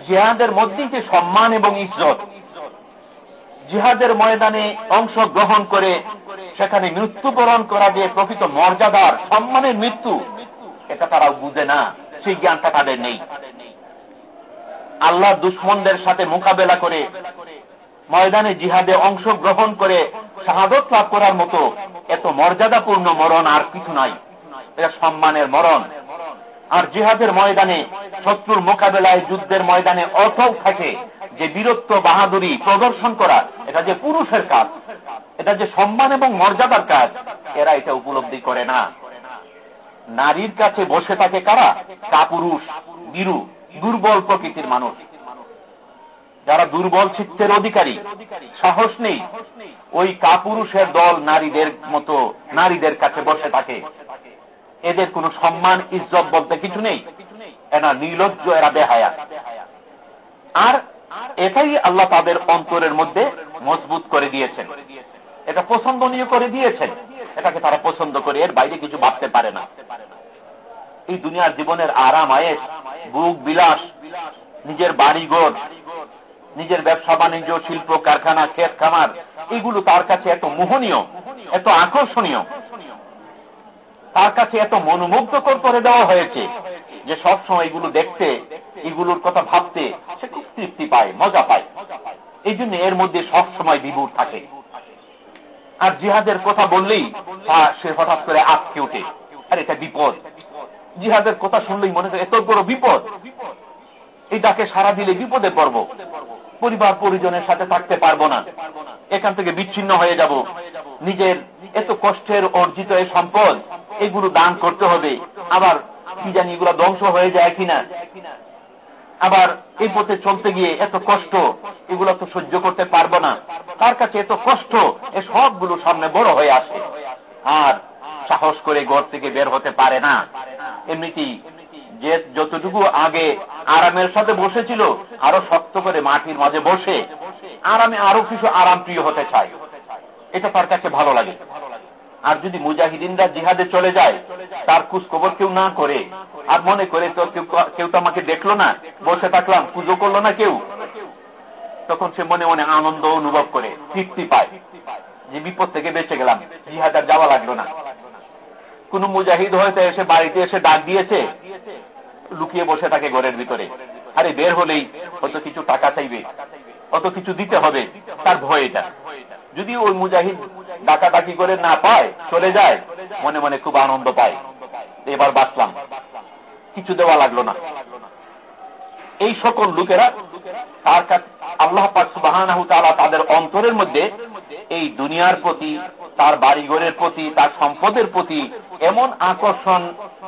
জিহাদের মধ্যেই যে সম্মান এবং ইজ্জত। জিহাদের ময়দানে অংশ গ্রহণ করে সেখানে মৃত্যুবরণ করা যে প্রকৃত মর্যাদার সম্মানের মৃত্যু, এটা তারা বুঝে না, সেই জ্ঞানটা তাদের নেই। আল্লাহ দুশ্মনদের সাথে মোকাবেলা করে ময়দানে জিহাদে অংশ গ্রহণ করে শাহাদত লাভ করার মতো এত মর্যাদাপূর্ণ মরণ আর কিছু নাই। এটা সম্মানের মরণ। আর জিহাদের ময়দানে শত্রুর মোকাবেলায় যুদ্ধের ময়দানে অর্থও থাকে যে বীরত্ব, বাহাদুরি প্রদর্শন করা, এটা যে পুরুষের কাজ, এটা যে সম্মান এবং মর্যাদার কাজ, এরা এটা উপলব্ধি করে না। নারীর কাছে বসে থাকে কারা? কাপুরুষ, বীরু। দুর্বল প্রকৃতির মানুষ। যারা দুর্বল চিত্তের অধিকারী, সাহস নেই ওই কাপুরুষের দল নারীদের মতো নারীদের কাছে বসে থাকে। এদের কোনো সম্মান, ইজ্জত বলতে কিছু নেই। এরা নির্লজ্জ, এরা বেহায়া। আর এটাই আল্লাহ তাদের অন্তরের মধ্যে মজবুত করে দিয়েছেন। এটা পছন্দনীয় করে দিয়েছেন। এটাকে তারা পছন্দ করে, এর বাইরে কিছু ভাবতে পারে না। এই দুনিয়ার জীবনের আরাম আয়েস বুক বিলাস, নিজের বাড়িঘর, নিজের ব্যবসা, বাণিজ্য, শিল্প, কারখানা, ক্ষেত, খামার, এগুলো তার কাছে এত মোহনীয়, এত আকর্ষণীয়, তার কাছে এত মনোমুগ্ধকর করে দেওয়া হয়েছে যে সব সময় এগুলো দেখতে, এগুলোর কথা ভাবতে সে খুব তৃপ্তি পায়, মজা পায়। এই জন্য এর মধ্যে সব সময় বিভুর থাকে। আর জিহাদের কথা বললেই সে হঠাৎ করে আটকে ওঠে। আর এটা বিপদ। জিহাদের কথা শুনলেই মনে হয়, এত বড় বিপদ। এই ডাকে সারা দিলে বিপদে পড়ব। পরিবার পরিজনের সাথে থাকতে পারব না। এখান থেকে বিচ্ছিন্ন হয়ে যাব। নিজের এত কষ্টের অর্জিত এই সম্পদ, এগুলো দান করতে হবে। আবার কি জানি এগুলো ধ্বংস হয়ে যায় কিনা। আবার এই পথে চলতে গিয়ে এত কষ্ট, এগুলো তো সহ্য করতে পারব না। তার কাছে এত কষ্ট? এ সবগুলো সামনে বড় হয়ে আসে। আর সাহস করে ঘর থেকে বের হতে পারে না। এমনিতেই যে যতটুকু আগে আরামের সাথে বসেছিল, আরও শক্ত করে মাটির মাঝে বসে আরামে আরও কিছু আরাম প্রিয় হতে চায়। এটা তার কাছে ভালো লাগে। আর যদি মুজাহিদিনরা জিহাদে চলে যায়, তার খবর কেউ না করে, আর মনে করে তো কেউ তো আমাকে দেখল না, বসে থাকলাম, পুজো করল না কেউ, তখন সে মনে মনে আনন্দ অনুভব করে, তৃপ্তি পায় যে বিপদ থেকে বেঁচে গেলাম, জিহাদ আর যাওয়া লাগল না। কোন মুজাহিদ হয়তো এসে বাড়িতে এসে ডাক দিয়েছে, লুকিয়ে বসে থাকে ঘরের ভিতরে। আরে বের হলেই হয়তো কিছু টাকা চাইবে, অত কিছু দিতে হবে, তার ভয় এটা। যদি ওই মুজাহিদ ডাকাডাকি করে না পায়, চলে যায়, মনে মনে খুব আনন্দ পায়। এবার বাঁচলাম। কিছু দেওয়া লাগল না। এই সকল লোকেরা, তার কাছে আল্লাহ তাদের অন্তরের মধ্যে এই দুনিয়ার প্রতি তার বাড়িঘরের প্রতি, তার সম্পদের প্রতি এমন আকর্ষণ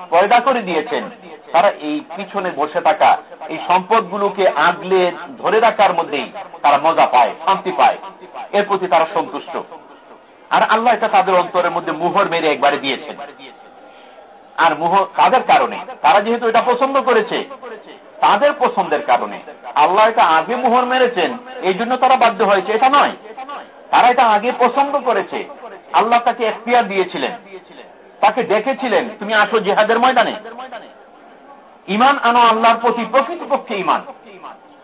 পয়দা করে দিয়েছেন। তারা এই পিছনে বসে থাকা, এই সম্পদগুলোকে আগলে ধরে রাখার মধ্যেই তারা মজা পায়, শান্তি পায়। এর প্রতি তারা সন্তুষ্ট। আর আল্লাহ এটা তাদের অন্তরের মধ্যে মুহর মেরে একবারে দিয়েছেন। আর মুহ কাদের কারণে, তারা যেহেতু এটা পছন্দ করেছে, তাদের পছন্দের কারণে আল্লাহ এটা আগে মোহর মেরেছেন, এই জন্য তারা বাধ্য হয়েছে। এটা নয়, তারা এটা আগে পছন্দ করেছে। আল্লাহ তাকে এখতিয়ার দিয়েছিলেন। তাকে ডেকেছিলেন, তুমি আসো জেহাদের ময়দানে। ইমান আনো আল্লাহর প্রতি, প্রকৃতপক্ষে ইমান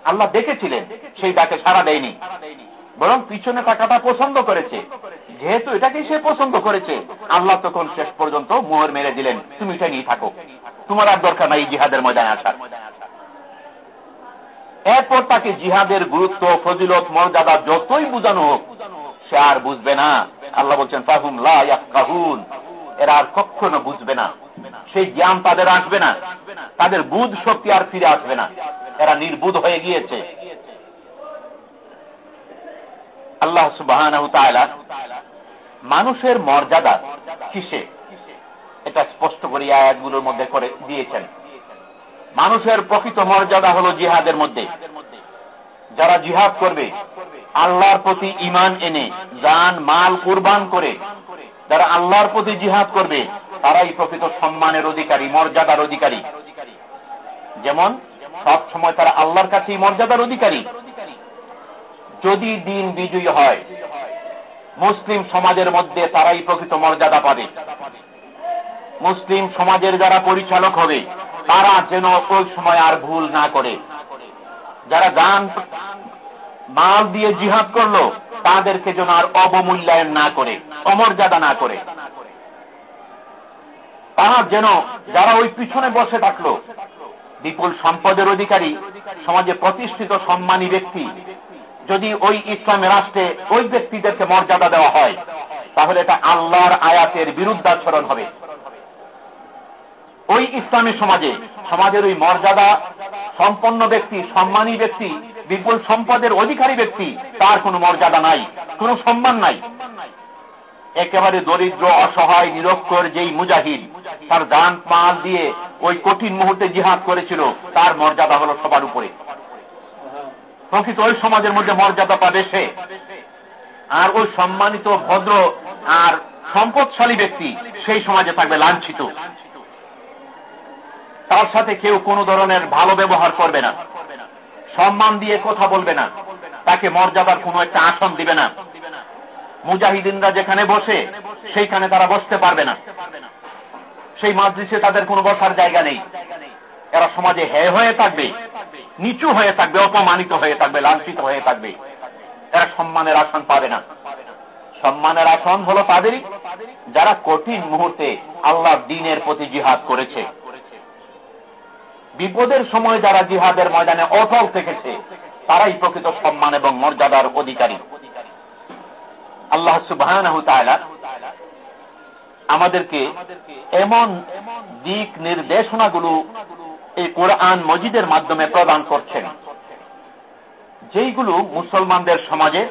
আল্লাহ দেখেছিলেন সেই ডাকে সারা দেয়নি। বরং পিছনে থাকাটা পছন্দ করেছে। যেহেতু এটাকে সে পছন্দ করেছে, আল্লাহ তখন শেষ পর্যন্ত মোহর মেরে দিলেন, তুমি এটা নিয়ে থাকো। তোমার আর দরকার নাই জিহাদের ময়দানে আসার। এরপর তাকে জিহাদের গুরুত্ব, ফজিলত, মর্যাদা যতই বুঝানো হোক সে আর বুঝবে না। আল্লাহ বলছেন, ফাহুম লাহুন এরা আর কখনো বুঝবে না। সেই জ্ঞান তাদের আসবে না। তাদের বুধ শক্তি আর ফিরে আসবে না। এরা নির্বুধ হয়ে গিয়েছে। আল্লাহ সুবাহ মানুষের মর্যাদা কিসে? এটা স্পষ্ট করে আয়াতগুলোর মধ্যে করে দিয়েছেন। মানুষের প্রকৃত মর্যাদা হল জিহাদের মধ্যে। যারা জিহাদ করবে আল্লাহর প্রতি ইমান এনে যান মাল কুরবান করে, যারা আল্লাহর প্রতি জিহাদ করবে, তারাই প্রকৃত সম্মানের অধিকারী, মর্যাদার অধিকারী। যেমন, সব সময় তারা আল্লাহর কাছেই মর্যাদার অধিকারী। যদি দিন বিজয়ী হয়, মুসলিম সমাজের মধ্যে তারাই প্রকৃত মর্যাদা পাবে। মুসলিম সমাজের যারা পরিচালক হবে, তারা যেন ওই সময় আর ভুল না করে। যারা গান মাল দিয়ে জিহাদ করল, তাদেরকে যেন আর অবমূল্যায়ন না করে, অমর্যাদা না করে। তারা যেন যারা ওই পিছনে বসে থাকল, বিপুল সম্পদের অধিকারী, সমাজে প্রতিষ্ঠিত সম্মানী ব্যক্তি, যদি ওই ইসলামী রাষ্ট্রে ওই ব্যক্তিদেরকে মর্যাদা দেওয়া হয়, তাহলে এটা আল্লাহর আয়াতের বিরুদ্ধাচরণ হবে। ওই ইসলামী সমাজে, সমাজের ওই মর্যাদা, সম্পন্ন ব্যক্তি, সম্মানী ব্যক্তি বিপুল সম্পদের অধিকারী ব্যক্তি, তার কোনো মর্যাদা নাই, কোনো সম্মান নাই। একেবারে দরিদ্র, অসহায়, নিরক্ষর যেই মুজাহিদ, তার দান মাল দিয়ে ওই কঠিন মুহূর্তে জিহাদ করেছিল, তার মর্যাদা হল সবার উপরে। প্রকৃত ওই সমাজের মধ্যে মর্যাদা পাবে সে। আর ওই সম্মানিত, ভদ্র আর সম্পদশালী ব্যক্তি, সেই সমাজে থাকবে লাঞ্ছিত। তার সাথে কেউ কোনো ধরনের ভালো ব্যবহার করবে না। সম্মান দিয়ে কথা বলবে না। তাকে মর্যাদার কোন একটা আসন দিবে না। মুজাহিদিনরা যেখানে বসে, সেইখানে তারা বসতে পারবে না। সেই মাজলিসে তাদের কোনো বসার জায়গা নেই। এরা সমাজে হে হয়ে থাকবে, নিচু হয়ে থাকবে, অপমানিত হয়ে থাকবে, লাঞ্ছিত হয়ে থাকবে। এরা সম্মানের আসন পাবে না। সম্মানের আসন হলো তাদেরই, যারা কঠিন মুহূর্তে আল্লাহ দিনের প্রতি জিহাদ করেছে। বিপদের সময় যারা জিহাদের ময়দানে অটল থেকেছে, তারাই প্রকৃত সম্মান এবং মর্যাদার অধিকারী। আল্লাহ সুবাহ আমাদেরকে এমন দিক নির্দেশনাগুলো এই কোরআন মজিদের মাধ্যমে প্রদান করছেন, যেইগুলো মুসলমানদের সমাজে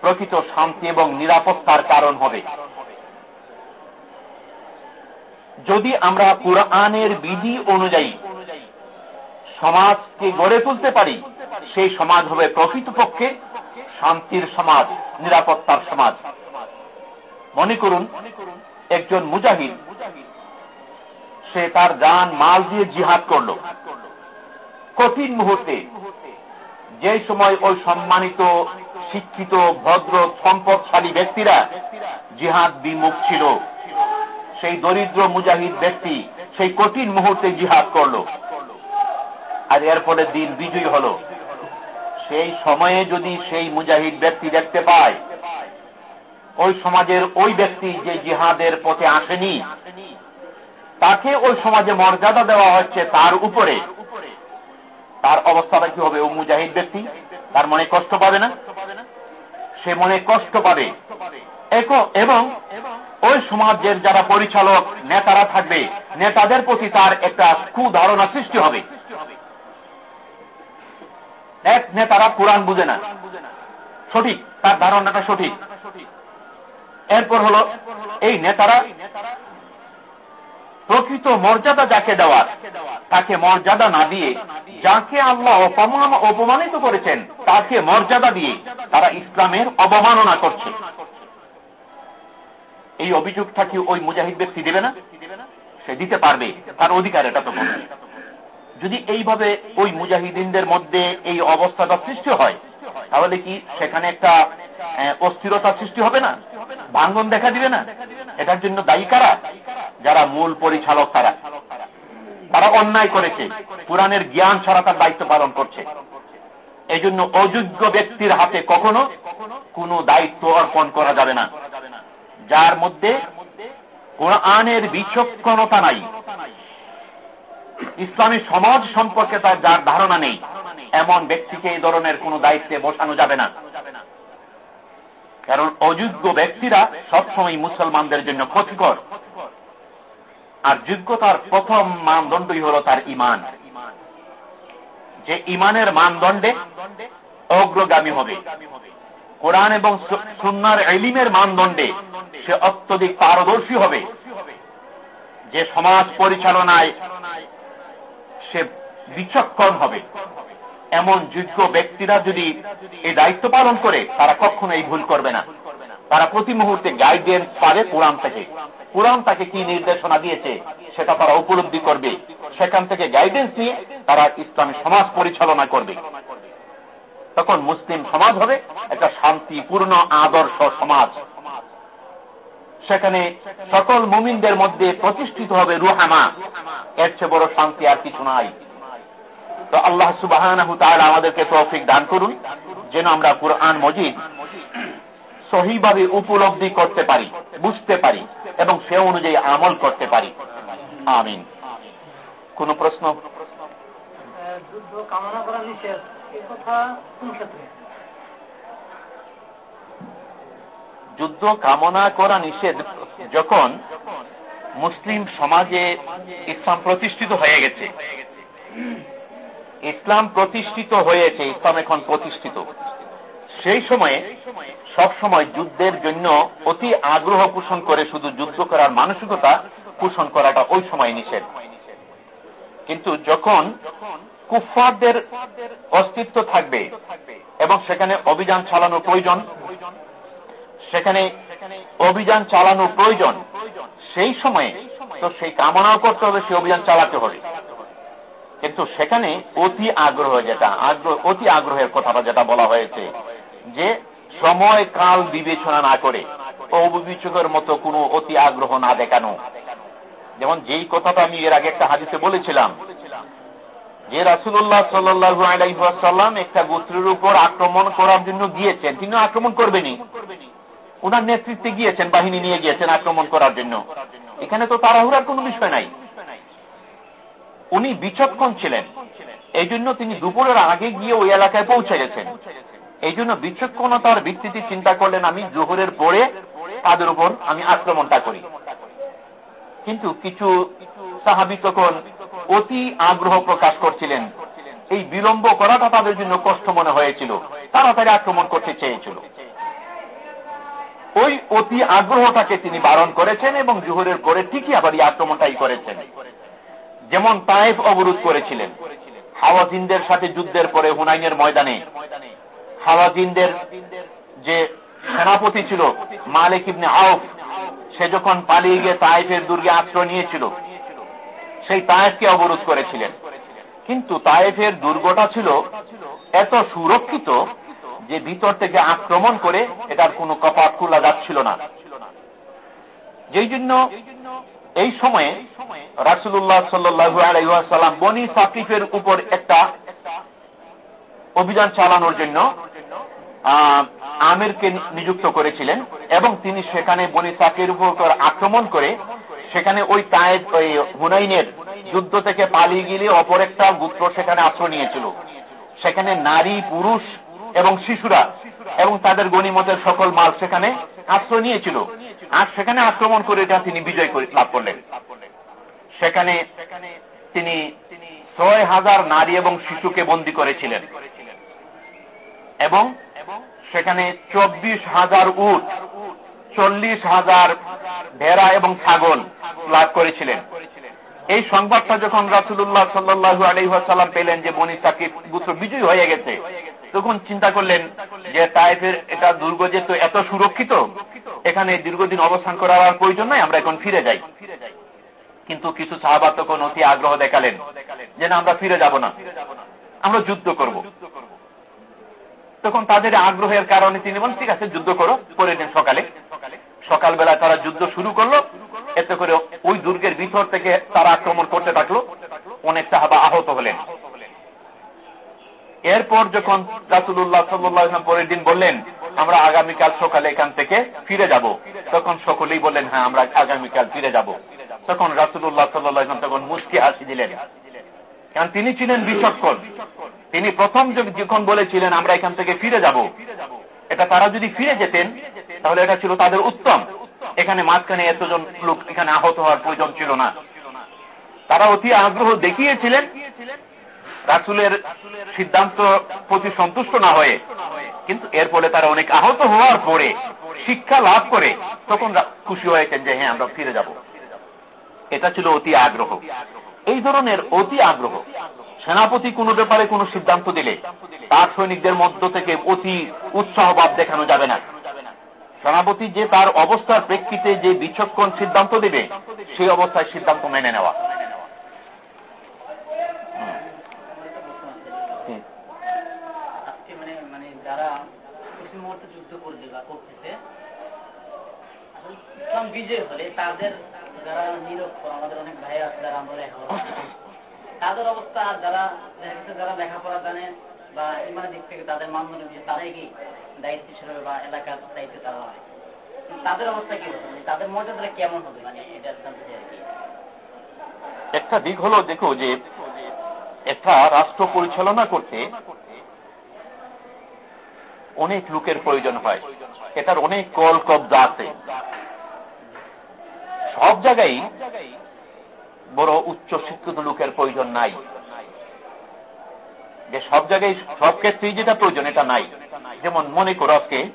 প্রকৃত শান্তি এবং নিরাপত্তার কারণ হবে। যদি আমরা কোরআনের বিধি অনুযায়ী সমাজকে গড়ে তুলতে পারি, সেই সমাজ হবে প্রকৃতপক্ষে শান্তির সমাজ, নিরাপত্তার সমাজ। মনে করুন, একজন মুজাহিদ, সে তার যান মাল দিয়ে জিহাদ করল। কঠিন মুহূর্তে, যে সময় ওই সম্মানিত, শিক্ষিত, ভদ্র, সম্পদশালী ব্যক্তিরা জিহাদ বিমুখ ছিল, সেই দরিদ্র মুজাহিদ ব্যক্তি সেই কঠিন মুহূর্তে জিহাদ করল। আর এরপরে দিন বিজয়ী হল। সেই সময়ে যদি সেই মুজাহিদ ব্যক্তি দেখতে পায়, ওই সমাজের ওই ব্যক্তি যে জিহাদের পথে আসেনি, তাকে ওই সমাজে মর্যাদা দেওয়া হচ্ছে তার উপরে। তার অবস্থাটা কি হবে? ও মুজাহিদ ব্যক্তি? তার মনে কষ্ট পাবে না? সে মনে কষ্ট পাবে। এবং ওই সমাজের যারা পরিচালক, নেতারা থাকবে, নেতাদের প্রতি তার একটা কুধারণা সৃষ্টি হবে। এক নেতারা কোরআন বুঝে না। সঠিক, তার ধারণাটা সঠিক। এরপর হল, এই নেতারা প্রকৃত মর্যাদা যাকে দেওয়ার, তাকে মর্যাদা না দিয়ে যাকে আল্লাহ অপমান, অপমানিত করেছেন, তাকে মর্যাদা দিয়ে তারা ইসলামের অবমাননা করছে। এই অভিযোগটা কি ওই মুজাহিদ ব্যক্তি দেবে না? সে দিতে পারবে, তার অধিকার এটা তো মনে যদি এইভাবে ওই মুজাহিদিনদের মধ্যে এই অবস্থাটা সৃষ্টি হয়, তাহলে কি সেখানে একটা অস্থিরতা সৃষ্টি হবে না? ভাঙ্গন দেখা দিবে না? এটার জন্য দায়ী কারা? যারা মূল পরিচালক তারা। তারা অন্যায় করেছে। কোরআনের জ্ঞান ছাড়া তার দায়িত্ব পালন করছে। এই জন্য অযোগ্য ব্যক্তির হাতে কখনো কোনো দায়িত্ব অর্পণ করা যাবে না। যার মধ্যে কোরআনের বিচক্ষণতা নাই। ইসলামী সমাজ সম্পর্কে তার যার ধারণা নেই, এমন ব্যক্তিকে এই ধরনের কোন দায়িত্বে বসানো যাবে না। কারণ অযোগ্য ব্যক্তিরা সবসময় মুসলমানদের জন্য ক্ষতিকর। আর যোগ্যতার প্রথম মানদণ্ডই হল তার ইমান। যে ইমানের মানদণ্ডে অগ্রগামী হবে। কোরআন এবং সুন্নার এলিমের মানদণ্ডে সে অত্যধিক পারদর্শী হবে। যে সমাজ পরিচালনায় সে বিচক্ষণ হবে। এমন যোগ্য ব্যক্তিরা যদি এই দায়িত্ব পালন করে, তারা কখনো এই ভুল করবে না। তারা প্রতি মুহূর্তে গাইডেন্স পাবে কোরআন থেকে। কোরআন তাকে কি নির্দেশনা দিয়েছে, সেটা তারা উপলব্ধি করবে। সেখান থেকে গাইডেন্স নিয়ে তারা ইসলামী সমাজ পরিচালনা করবে। তখন মুসলিম সমাজ হবে একটা শান্তিপূর্ণ, আদর্শ সমাজ। সেখানে সকল মুমিনদের মধ্যে প্রতিষ্ঠিত হবে রুহামা। এর চেয়ে বড় শান্তি আর কিছু নাই। তো আল্লাহ সুবাহ আমাদেরকে তৌফিক দান করুন, যেন আমরা কোরআন মজিদ সহিভাবে উপলব্ধি করতে পারি, বুঝতে পারি, এবং সে অনুযায়ী আমল করতে পারি। আমিন। কোন প্রশ্ন? কামনা করা নিষেধ। এ কথা কোন ক্ষেত্রে? যুদ্ধ কামনা করা নিষেধ যখন মুসলিম সমাজে ইসলাম প্রতিষ্ঠিত হয়ে গেছে। ইসলাম প্রতিষ্ঠিত হয়েছে, ইসলাম এখন প্রতিষ্ঠিত। সেই সময়ে সব সময় যুদ্ধের জন্য অতি আগ্রহ পোষণ করে শুধু যুদ্ধ করার মানসিকতা পোষণ করাটা ওই সময় নিষেধ। কিন্তু যখন কুফারদের অস্তিত্ব থাকবে এবং সেখানে অভিযান চালানো প্রয়োজন সেখানে অভিযান চালানো প্রয়োজন। সেই সময়ে তো সেই কামনাও করতে হবে, সেই অভিযান চালাতে হবে। কিন্তু সেখানে অতি আগ্রহ যেটা, আগ্রহ অতি আগ্রহের কথাটা যেটা বলা হয়েছে যে সময় কাল বিবেচনা না করে অবিবেচকের মতো কোনো অতি আগ্রহ না দেখানো। যেমন যেই কথাটা আমি এর আগে একটা হাজিতে বলেছিলাম যে রাসুল্লাহ সাল্লাম একটা গোত্রের উপর আক্রমণ করার জন্য গিয়েছেন। তিনি আক্রমণ করবেনি ওনার নেতৃত্বে গিয়েছেন, বাহিনী নিয়ে গিয়েছেন আক্রমণ করার জন্য। এখানে তো তাড়াহুড়ার কোন বিষয় নাই। উনি বিচক্ষণ ছিলেন। এই জন্য তিনি দুপুরের আগে গিয়ে ওই এলাকায় পৌঁছে গেছেন। এই জন্য বিচক্ষণতার ভিত্তিতে চিন্তা করলেন, আমি জোহরের পরে তাদের উপর আমি আক্রমণটা করি। কিন্তু কিছু সাহাবি তখন অতি আগ্রহ প্রকাশ করছিলেন। এই বিলম্ব করাটা তাদের জন্য কষ্ট মনে হয়েছিল। তাড়াতাড়ি আক্রমণ করতে চেয়েছিল। ওই অতি আগ্রহটাকে তিনি বারণ করেছেন এবং জুহরের পরে ঠিকই আবার এই আক্রমণটাই করেছেন। যেমন তাইফ অবরোধ করেছিলেন। হাওয়াজিনদের সাথে যুদ্ধের পরে হুনাইনের ময়দানে। হাওয়াজিনদের যে সেনাপতি ছিল, মালিক ইবনে আউফ সে যখন পালিয়ে গিয়ে তাইফের দুর্গে আশ্রয় নিয়েছিল, সেই তায়েফকে অবরোধ করেছিলেন। কিন্তু তায়েফের দুর্গটা ছিল এত সুরক্ষিত যে ভিতর থেকে আক্রমণ করে এটার কোনো কপাট খোলা যাচ্ছিল না। যেই জন্য এই সময়ে রাসুল্লাহ সাল্লু আলাইসাল্লাম বনি সাকিফের উপর একটা অভিযান চালানোর জন্য আমিরকে নিযুক্ত করেছিলেন এবং তিনি সেখানে বনি সাকির উপর আক্রমণ করে সেখানে ওই তায়েব, ওই হুনাইনের যুদ্ধ থেকে পালিয়ে গেলে অপর একটা গুত্র সেখানে আশ্রয় নিয়েছিল। সেখানে নারী, পুরুষ এবং শিশুরা এবং তাদের গণিমতের সকল মাল সেখানে আশ্রয় নিয়েছিল। আর সেখানে আক্রমণ করে এটা তিনি বিজয় লাভ করলেন। সেখানে তিনি ছয় হাজার নারী এবং শিশুকে বন্দী করেছিলেন। এবং সেখানে চব্বিশ হাজার উট, চল্লিশ হাজার ভেড়া এবং ছাগল লাভ করেছিলেন। এই সংবাদটা যখন রাসুল্লাহ সাল্লু আলহাসাল্লাম পেলেন যে বনি সাকিব গুত্র বিজয়ী হয়ে গেছে তখন চিন্তা করলেন যে তাইফের এটা দুর্গ যেহেতু এত সুরক্ষিত, এখানে দীর্ঘদিন অবস্থান করার প্রয়োজন নাই, আমরা এখন ফিরে যাই। কিন্তু কিছু সাহাবা তখন অতি আগ্রহ দেখালেন যে না, আমরা ফিরে যাব না, আমরা যুদ্ধ করব। তখন তাদের আগ্রহের কারণে তিনি বলেন, ঠিক আছে, যুদ্ধ করো, পরের দিন সকালে। সকালবেলা তারা যুদ্ধ শুরু করল, এতে করে ওই দুর্গের ভিতর থেকে তারা আক্রমণ করতে থাকল। অনেক সাহাবা আহত হলেন। এরপর যখন রাসুল্লাহ সাল্লাম পরের দিন বললেন, আমরা আগামীকাল সকালে এখান থেকে ফিরে যাব, তখন সকলেই বললেন হ্যাঁ আমরা আগামীকাল ফিরে যাব। তখন রাসুল্লাহ সাল্লাম তখন মুস্কি হাসি দিলেন। কারণ তিনি ছিলেন বিচক্ষণ। তিনি প্রথম যখন বলেছিলেন, আমরা এখান থেকে ফিরে যাব, এটা তারা যদি ফিরে যেতেন, তাহলে এটা ছিল তাদের উত্তম। এখানে মাঝখানে এতজন লোক, এখানে আহত হওয়ার প্রয়োজন ছিল না। তারা অতি আগ্রহ দেখিয়েছিলেন রাসুলের সিদ্ধান্ত প্রতি সন্তুষ্ট না হয়ে, কিন্তু এর ফলে তারা অনেক আহত হওয়ার পরে শিক্ষা লাভ করে, তখন খুশি হয়েছেন যে হ্যাঁ আমরা ফিরে যাব। এটা ছিল অতি আগ্রহ। এই ধরনের অতি আগ্রহ, সেনাপতি কোন ব্যাপারে কোন সিদ্ধান্ত দিলে তার সৈনিকদের মধ্য থেকে অতি উৎসাহভাব দেখানো যাবে না। সেনাপতি যে তার অবস্থার প্রেক্ষিতে যে বিচক্ষণ সিদ্ধান্ত দেবে, সেই অবস্থায় সিদ্ধান্ত মেনে নেওয়া মানে মানে যারা কিছু মুহূর্তে যুদ্ধ করবে বা করতেছে ইসলাম বিজয় হলে তাদের যারা নিরক্ষর, আমাদের অনেক ভাই আছে যারা আমরা তাদের অবস্থা যারা যারা লেখাপড়া জানে বা ইমানের দিক থেকে তাদের তারাই কি দায়িত্বশীল হবে বা এলাকার দায়িত্বে তারা হয়? তাদের অবস্থা কি হবে মানে তাদের মর্যাদা কেমন হবে? মানে এটা জানতে চাই একটা দিক হলো, দেখো যে একটা রাষ্ট্র পরিচালনা করতে অনেক লোকের প্রয়োজন হয়। এটার অনেক কল কবজা আছে। সব জায়গায় বড় উচ্চ শিক্ষিত লোকের প্রয়োজন নাই। যে সব জায়গায় সব ক্ষেত্রেই যেটা প্রয়োজন, এটা নাই। যেমন মনে করো আজকে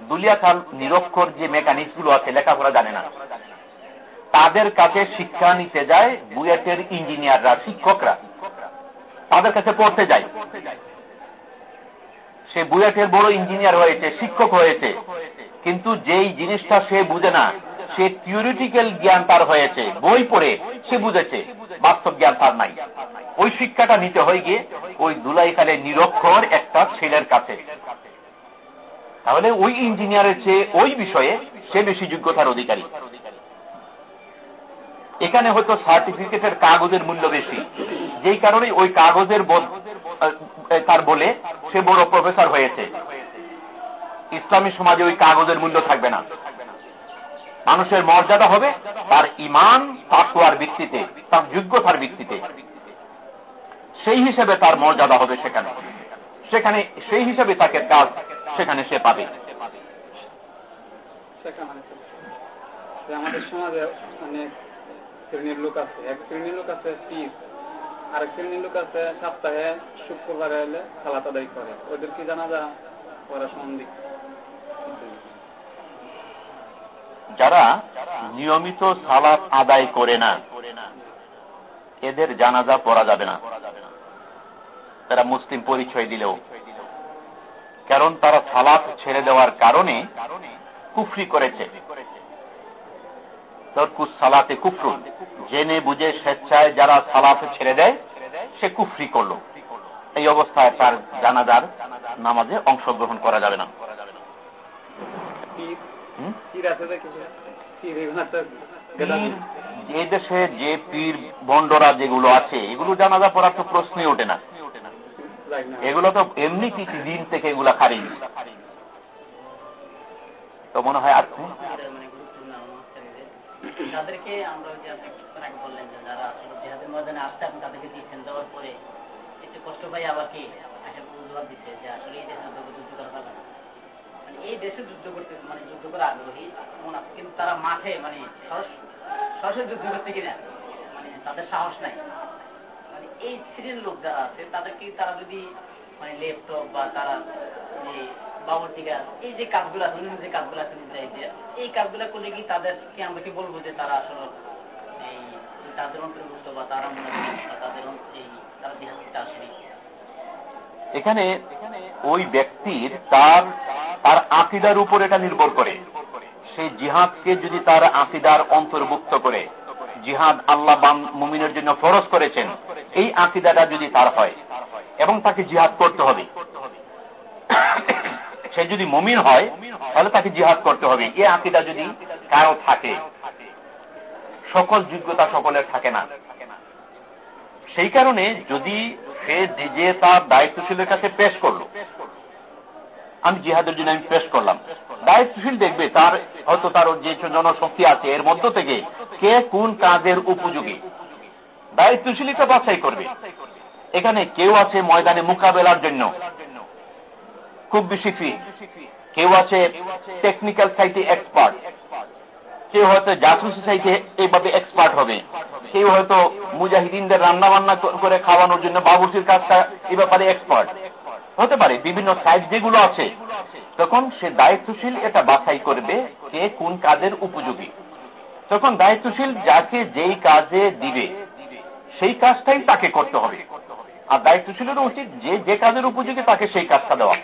দুলিয়াখাল নিরক্ষর যে মেকানিক্সগুলো আছে, লেখাপড়া জানে না। তাদের কাছে শিক্ষা নিতে যায় বুয়েটের ইঞ্জিনিয়াররা, শিক্ষকরা। তাদের কাছে পড়তে যায়। সে বুয়েটের বড় ইঞ্জিনিয়ার হয়েছে, শিক্ষক হয়েছে। কিন্তু যেই জিনিসটা সে বুঝে না, সে থিওরিটিক্যাল জ্ঞান তার হয়েছে। বই পড়ে সে বুঝেছে, বাস্তব জ্ঞান তার নাই। ওই শিক্ষাটা নিতে হয় গিয়ে ওই দুলাইখালে নিরক্ষর একটা ছেলের কাছে। তাহলে ওই ইঞ্জিনিয়ারের চেয়ে ওই বিষয়ে সে বেশি যোগ্যতার অধিকারী। এখানে হয়তো সার্টিফিকেটের কাগজের মূল্য বেশি। যেই কারণে ওই কাগজের তার বলে সে বড় প্রফেসর হয়েছে। ইসলামী সমাজে ওই কাগজের মূল্য থাকবে না। মানুষের মর্যাদা হবে তার ইমান তাকুয়ার ভিত্তিতে, তার যোগ্যতার ভিত্তিতে। সেই হিসেবে তার মর্যাদা হবে সেখানে। সেখানে, সেই হিসেবে তাকে কাজ সেখানে সে পাবে। আমাদের সমাজে অনেক শ্রেণির লোক আছে। এক শ্রেণির লোক আছে শ্রেণির লোক আছে, সপ্তাহে এলে করে। ওদের কি জানা যা ওরা সম্বন্ধিক যারা নিয়মিত সালাত আদায় করে না, এদের জানাজা পড়া যাবে না। তারা মুসলিম পরিচয় দিলেও। কারণ তারা সালাত ছেড়ে দেওয়ার কারণে কুফরি করেছে। সালাতে কুফরুন। জেনে বুঝে স্বেচ্ছায় যারা সালাতে ছেড়ে দেয় সে কুফরি করল। এই অবস্থায় তার জানাজার নামাজে অংশগ্রহণ করা যাবে না। যে দেশে যে পীর বন্ডরা যেগুলো আছে এগুলো জানাজা পড়ার তো প্রশ্নই ওঠে না। এগুলো তো এমনি কিছু দিন থেকে এগুলা খারিজ। তো মনে হয় আর তাদেরকে আমরা আপনি আগে বললেন যে, যারা জেহাদের ময়দানে আপনি তাদেরকে দিচ্ছেন দেওয়ার পরে একটু কষ্ট পাই আবার কি একটা দিচ্ছে যে, আসলে এই দেশে যুদ্ধ করা যাবে না। এই দেশে যুদ্ধ করতে মানে যুদ্ধ আগ্রহী, মনে কিন্তু তারা মাঠে মানে সরাসরি যুদ্ধ করতে কিনা মানে তাদের সাহস নাই। মানে এই শ্রেণির লোক যারা আছে, তাদেরকে তারা যদি মানে ল্যাপটপ বা তারা যে এই যে কাজগুলো আছে যে কাজগুলো আছে এই কাজগুলো করলে কি তাদেরকে আমরা কি বলব যে তারা আসলে এই তাদের অন্তর্ভুক্ত বা তারা তাদের এই তারা বিহার আসেনি এখানে ওই ব্যক্তির তার তার আকিদার উপর এটা নির্ভর করে। সেই জিহাদকে যদি তার আকিদার অন্তর্ভুক্ত করে, জিহাদ আল্লাহ মুমিনের জন্য ফরজ করেছেন, এই আকিদাটা যদি তার হয়, এবং তাকে জিহাদ করতে হবে। সে যদি মমিন হয়, তাহলে তাকে জিহাদ করতে হবে। এ আকিদা যদি কারও থাকে সকল যোগ্যতা সকলের থাকে না। সেই কারণে যদি সে নিজে তার দায়িত্বশীলের কাছে পেশ করল, আমি জিহাদের জন্য আমি পেশ করলাম। দায়িত্বশীল দেখবে তার, হয়তো তার যে জনশক্তি আছে, এর মধ্য থেকে কে কোন কাজের উপযোগী। দায়িত্বশীলতা বাছাই করবে। এখানে কেউ আছে ময়দানে মোকাবেলার জন্য। খুব বেশি ফি কেউ আছে টেকনিক্যাল সাইটে এক্সপার্ট কেউ হয়তো জাসুসি সাইটে এইভাবে এক্সপার্ট হবে। কেউ হয়তো মুজাহিদিনদের রান্না বান্না করে খাওয়ানোর জন্য বাবুসির কাজটা এই ব্যাপারে এক্সপার্ট হতে পারে বিভিন্ন সাইট যেগুলো আছে। তখন সে দায়িত্বশীল এটা বাছাই করবে কে কোন কাজের উপযোগী। তখন দায়িত্বশীল যাকে যেই কাজে দিবে, সেই কাজটাই তাকে করতে হবে। আর দায়িত্বশীলের উচিত যে যে কাজের উপযোগী তাকে সেই কাজটা দেওয়া।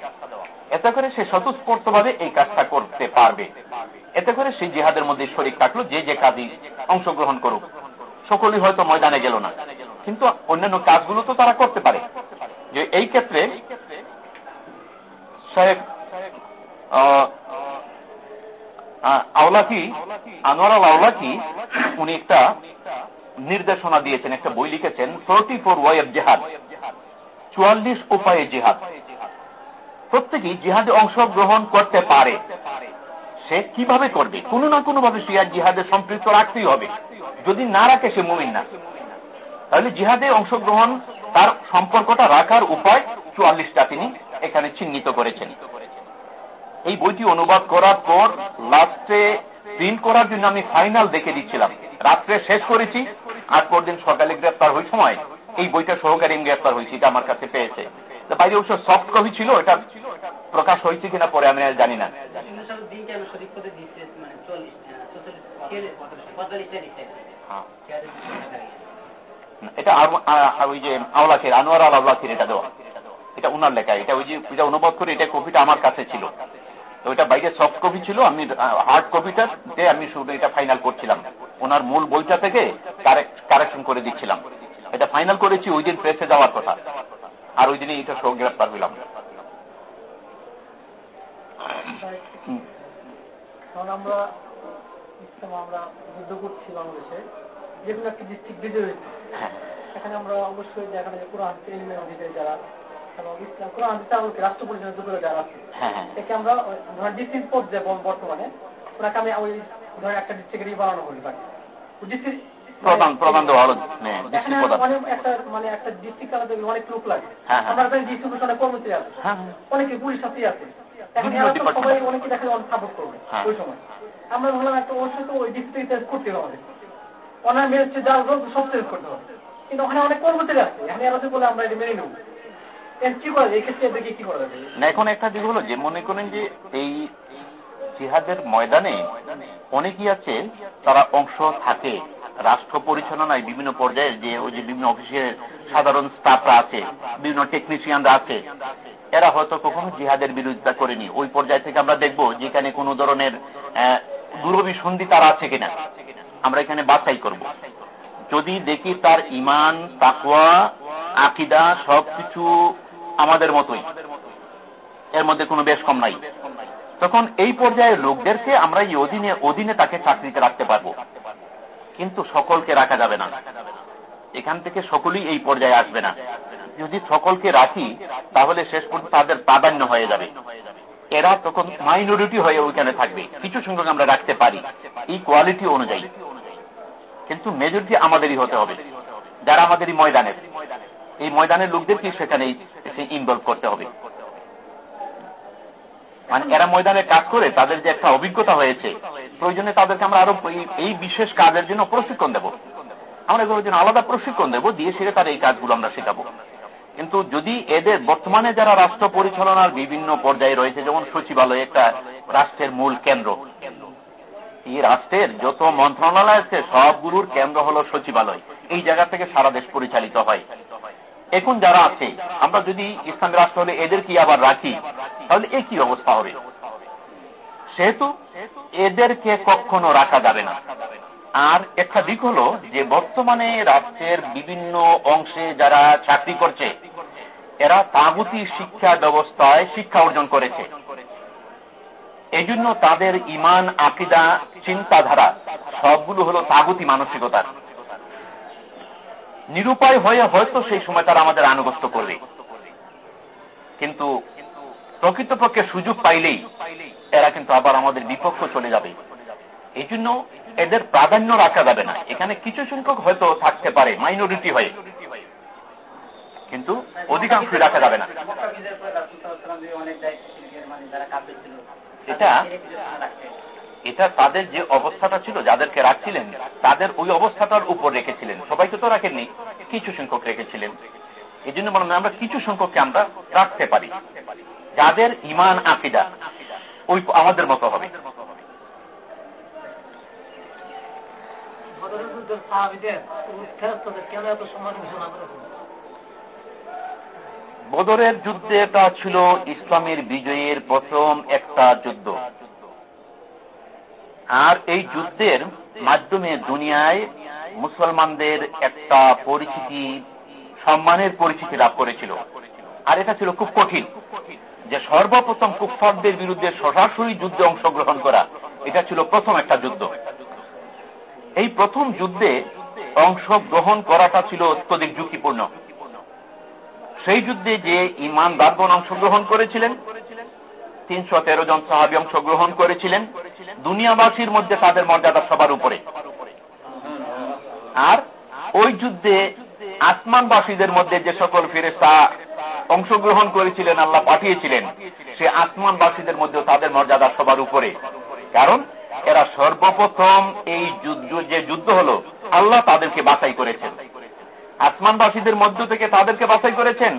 এতে করে সে স্বতঃস্ফূর্ত ভাবে এই কাজটা করতে পারবে। এতে করে সেই জিহাদের মধ্যে শরিক থাকল যে যে কাজই অংশগ্রহণ করুক। সকলেই হয়তো ময়দানে গেল না। কিন্তু অন্যান্য কাজগুলো তো তারা করতে পারে। যে এই ক্ষেত্রে আওলাকি, আনোয়ার আওলাকি, উনি একটা নির্দেশনা দিয়েছেন, একটা বই লিখেছেন ফোর ওয়াই অফ জেহাদ। চুয়াল্লিশ উপায়ে জিহাদ। প্রত্যেকেই জিহাদে অংশগ্রহণ করতে পারে। সে কীভাবে করবে? কোনো না কোনো ভাবে সিয়ার জিহাদে সম্পৃক্ত রাখতেই হবে। যদি না রাখে সে মুমিন না। তাহলে জিহাদে অংশগ্রহণ তার সম্পর্কটা রাখার উপায় চুয়াল্লিশটা তিনি এখানে চিহ্নিত করেছেন। এই বইটি অনুবাদ করার পর লাস্টে প্রিন্ট করার জন্য আমি ফাইনাল দেখে দিচ্ছিলাম। রাত্রে শেষ করেছি আট দিন সকালে গ্রেপ্তার হয়ে সময়। এই বইটা সহকারী গ্রেপ্তার হয়েছি, এটা আমার কাছে পেয়েছে। বাইরে অবশ্য সফট কপি ছিল এটা প্রকাশ হয়েছে কিনা পরে আমি জানি না। এটা ওই যে আওলাখের আনোয়ার আল এটা দেওয়া। এটা উনার লেখা এটা ওই যে এটা অনুবাদ করে এটা কপিটা আমার কাছে ছিল। তো এটা বাইরে সফট কপি ছিল আমি হার্ড কপিটা দিয়ে আমি শুধু এটা ফাইনাল করছিলাম। ওনার মূল বইটা থেকে কারেকশন করে দিচ্ছিলাম। এটা ফাইনাল করেছি ওই দিন প্রেসে যাওয়ার কথা। আর ওই দিনে এটা সহ গ্রেপ্তার হইলাম। আমরা আমরা যুদ্ধ করছি বাংলাদেশে। যে কোনো একটি ডিস্ট্রিক্ট বিজয় হয়েছে এখানে আমরা অবশ্যই কোরআন এলিমের অধিকারী যারা এবং ইসলাম কোরআন রাষ্ট্র পরিচালনা করে যারা আছে। একে আমরা ধরেন ডিস্ট্রিক্ট পর্যায়ে বর্তমানে ওনাকে আমি ওই ধরেন একটা ডিস্ট্রিক্টেরই বানানো হল প্রধান প্রধান মানে একটা ডিস্ট্রিক্ট আলাদা অনেক লোক লাগে। আমরা ডিস্ট্রিবিউশনে কর্মচারী আছে। অনেকে পুলিশ সাথে আছে। এখন সবাই অনেকে দেখা অনেক সাপোর্ট করবে ওই সময়। আমরা ভাবলাম একটা অবশ্যই তো ওই ডিস্ট্রিক্ট করতে হবে আমাদের। অনার মেরেছে যা সব চেঞ্জ করতে হবে। কিন্তু ওখানে অনেক কর্মচারী আছে। এখানে আমাদের বলে আমরা এটা মেনে নেব। এখন একটা দিক হলো যে মনে করেন যে এই জিহাদের ময়দানে অনেকেই আছে তারা অংশ থাকে। রাষ্ট্র পরিচালনায় বিভিন্ন পর্যায়ে যে ওই যে বিভিন্ন অফিসের সাধারণ স্টাফরা আছে, বিভিন্ন টেকনিশিয়ানরা আছে, এরা হয়তো কখনো জিহাদের বিরোধিতা করেনি। ওই পর্যায় থেকে আমরা দেখব যেখানে কোন ধরনের দুরভিসন্ধি তারা আছে কিনা। আমরা এখানে বাছাই করব। যদি দেখি তার ইমান তাকুয়া আকিদা সবকিছু আমাদের মতোই। এর মধ্যে কোনো বেশ কম নাই। তখন এই পর্যায়ের লোকদেরকে আমরা এই অধীনে অধীনে তাকে চাকরিতে রাখতে পারব। কিন্তু সকলকে রাখা যাবে না। এখান থেকে সকলেই এই পর্যায়ে আসবে না। যদি সকলকে রাখি, তাহলে শেষ পর্যন্ত তাদের প্রাধান্য হয়ে যাবে। এরা তখন মাইনরিটি হয়ে ওইখানে থাকবে। কিছু সংখ্যক আমরা রাখতে পারি। এই কোয়ালিটি অনুযায়ী। কিন্তু মেজরিটি আমাদেরই হতে হবে। যারা আমাদেরই ময়দানের। এই ময়দানের লোকদেরকে সেখানে ইনভলভ করতে হবে। মানে এরা ময়দানে কাজ করে, তাদের যে একটা অভিজ্ঞতা হয়েছে, প্রয়োজনে তাদেরকে আমরা আরও এই বিশেষ কাজের জন্য প্রশিক্ষণ দেব। আমরা এগুলোর জন্য আলাদা প্রশিক্ষণ দেব, দিয়ে সেরে তার এই কাজগুলো আমরা শেখাবো। কিন্তু যদি এদের বর্তমানে যারা রাষ্ট্র পরিচালনার বিভিন্ন পর্যায়ে রয়েছে, যেমন সচিবালয় একটা রাষ্ট্রের মূল কেন্দ্র, এই রাষ্ট্রের যত মন্ত্রণালয় আছে, সবগুলোর কেন্দ্র হল সচিবালয়। এই জায়গা থেকে সারা দেশ পরিচালিত হয়। এখন যারা আছে, আমরা যদি ইসলামী রাষ্ট্র হলে এদের কি আবার রাখি, তাহলে এ কি অবস্থা হবে? সেহেতু এদেরকে কখনো রাখা যাবে না। আর একটা দিক হল যে বর্তমানে রাষ্ট্রের বিভিন্ন অংশে যারা চাকরি করছে, এরা তাগুতি শিক্ষা ব্যবস্থায় শিক্ষা অর্জন করেছে। এই জন্য তাদের ইমান, আকিদা, চিন্তাধারা সবগুলো হলো তাগুতি মানসিকতার। নিরুপায় হয়ে হয়তো সেই সময় তারা আমাদের আনুগত্য করবে। কিন্তু প্রকৃতপক্ষে সুযোগ পাইলেই এরা কিন্তু আবার আমাদের বিপক্ষ চলে যাবে। এই জন্য এদের প্রাধান্য রাখা যাবে না। এখানে কিছু সংখ্যক হয়তো থাকতে পারে মাইনরিটি হয়ে। কিন্তু অধিকাংশই রাখা যাবে না। এটা এটা তাদের যে অবস্থাটা ছিল, যাদেরকে রাখছিলেন, তাদের ওই অবস্থাটার উপর রেখেছিলেন। সবাইকে তো রাখেননি, কিছু সংখ্যক রেখেছিলেন। এই জন্য বললাম আমরা কিছু সংখ্যককে আমরা রাখতে পারি। যাদের ইমান আকিদা, ওই আমাদের মতো হবে। বদরের যুদ্ধে এটা ছিল ইসলামের বিজয়ের প্রথম একটা যুদ্ধ। আর এই যুদ্ধের মাধ্যমে দুনিয়ায় মুসলমানদের একটা পরিচিতি, সম্মানের পরিচিতি লাভ করেছিল। আর এটা ছিল খুব কঠিন যে সর্বপ্রথম কুফফারদের বিরুদ্ধে সরাসরি যুদ্ধে অংশগ্রহণ করা, এটা ছিল প্রথম একটা যুদ্ধ। এই প্রথম যুদ্ধে অংশগ্রহণ করাটা ছিল অত্যধিক ঝুঁকিপূর্ণ। সেই যুদ্ধে যে ইমান দারগণ অংশগ্রহণ করেছিলেন তিনশো তেরো জন সাহাবি অংশগ্রহণ করেছিলেন দুনিয়াবাসীর মধ্যে তাদের মর্যাদা সবার উপরে। আর ওই যুদ্ধে আসমানবাসীদের মধ্যে যে সকল ফেরেস্তা অংশগ্রহণ করেছিলেন, আল্লাহ পাঠিয়েছিলেন, সে আসমানবাসীদের মধ্যে তাদের মর্যাদা সবার উপরে। কারণ এরা সর্বপ্রথম এই যুদ্ধ, যে যুদ্ধ হলো, আল্লাহ তাদেরকে বাছাই করেছেন। আসমানবাসীদের মধ্য থেকে তাদেরকে বাছাই করেছেন?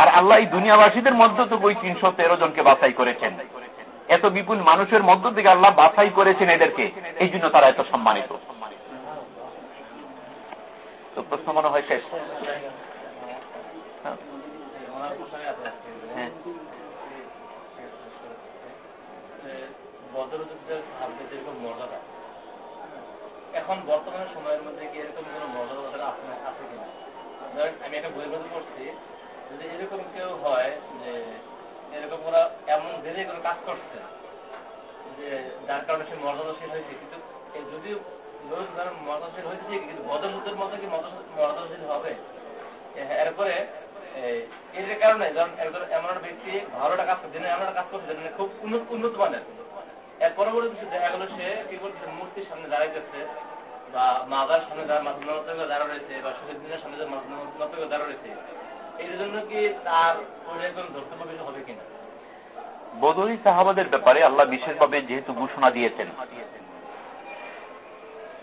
আর আল্লাহ এই দুনিয়াবাসীদের মধ্য থেকে ওই তিনশো তেরো জনকে বাছাই করেছেন। এত বিপুল মানুষের মধ্য থেকে আল্লাহ বাছাই করেছেন এদেরকে, এই জন্য তারা এত সম্মানিত। তো প্রশ্ন মনে হয় শেষ? হ্যাঁ। এখন বর্তমানে সময়ের মধ্যে কি এরকম কোন মর্যাদা আছে কিনা? আমি একটা বই পড়ছি যদি এরকম কেউ হয় যে এরকম ওরা এমন ভেবে কোনো কাজ করছে যে যার কারণে সে মর্যাদাশীল হয়েছে, কিন্তু যদিও মর্যাদাশীল হয়েছে কিন্তু বদলুদের মতো কি মর্যাদাশীল হবে? এরপরে এর কারণে ধরুন এমন একটা ব্যক্তি ভালোটা কাজ করছে এমন একটা কাজ করছে খুব উন্নত উন্নত মানের। এর পরবর্তী দেখা গেল, সে কি করছে মূর্তির সামনে দাঁড়াইতেছে বা মাদার সামনে যারা মাধ্যমে দাঁড়া রয়েছে বা শহীদ দিনের সামনে যারা দাঁড়া রয়েছে। এর জন্য কি তার কোন ধর্তব্য হবে কিনা? বদরি সাহাবাদের ব্যাপারে আল্লাহ বিশেষভাবে যেহেতু ঘোষণা দিয়েছেন।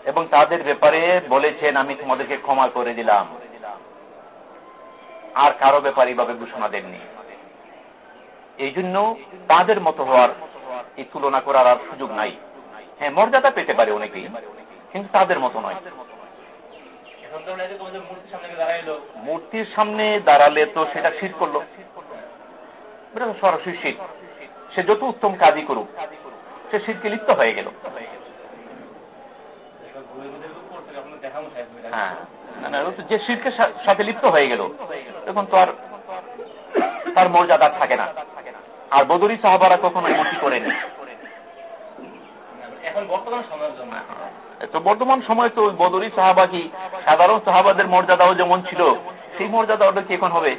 এবং তাদের ব্যাপারে বলেছেন, আমি তোমাদেরকে ক্ষমা করে দিলাম। আর কারও ব্যাপারে এইভাবে ঘোষণা দেননি। এই জন্য তাদের মতো হওয়ার তুলনা করার আর সুযোগ নাই। হ্যাঁ মর্যাদা পেতে পারে অনেকেই, কিন্তু তাদের মতো নয়। মূর্তির সামনে দাঁড়ালে তো সেটা শীত করল। সরাসরি শীত সে যত উত্তম কাজই করুক সে শীতকে লিপ্ত হয়ে গেল। হ্যাঁ যে শীতকে সাথে লিপ্ত হয়ে গেল তখন তো আর তার মর্যাদা থাকে না। আর বদরি সাহাবারা কখনো এমনটি করেনি। এখন বর্তমান জন্য। তো বর্তমান সময় তো বদরি সাহাবা কি সাধারণ সাহাবাদের মর্যাদাও যেমন ছিল, সেই মর্যাদা ওটা কি এখন হবে?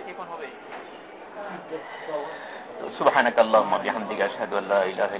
সুবাহ আল্লাহ বিহামদিকা, আশহাদু আল্লা ইলাহা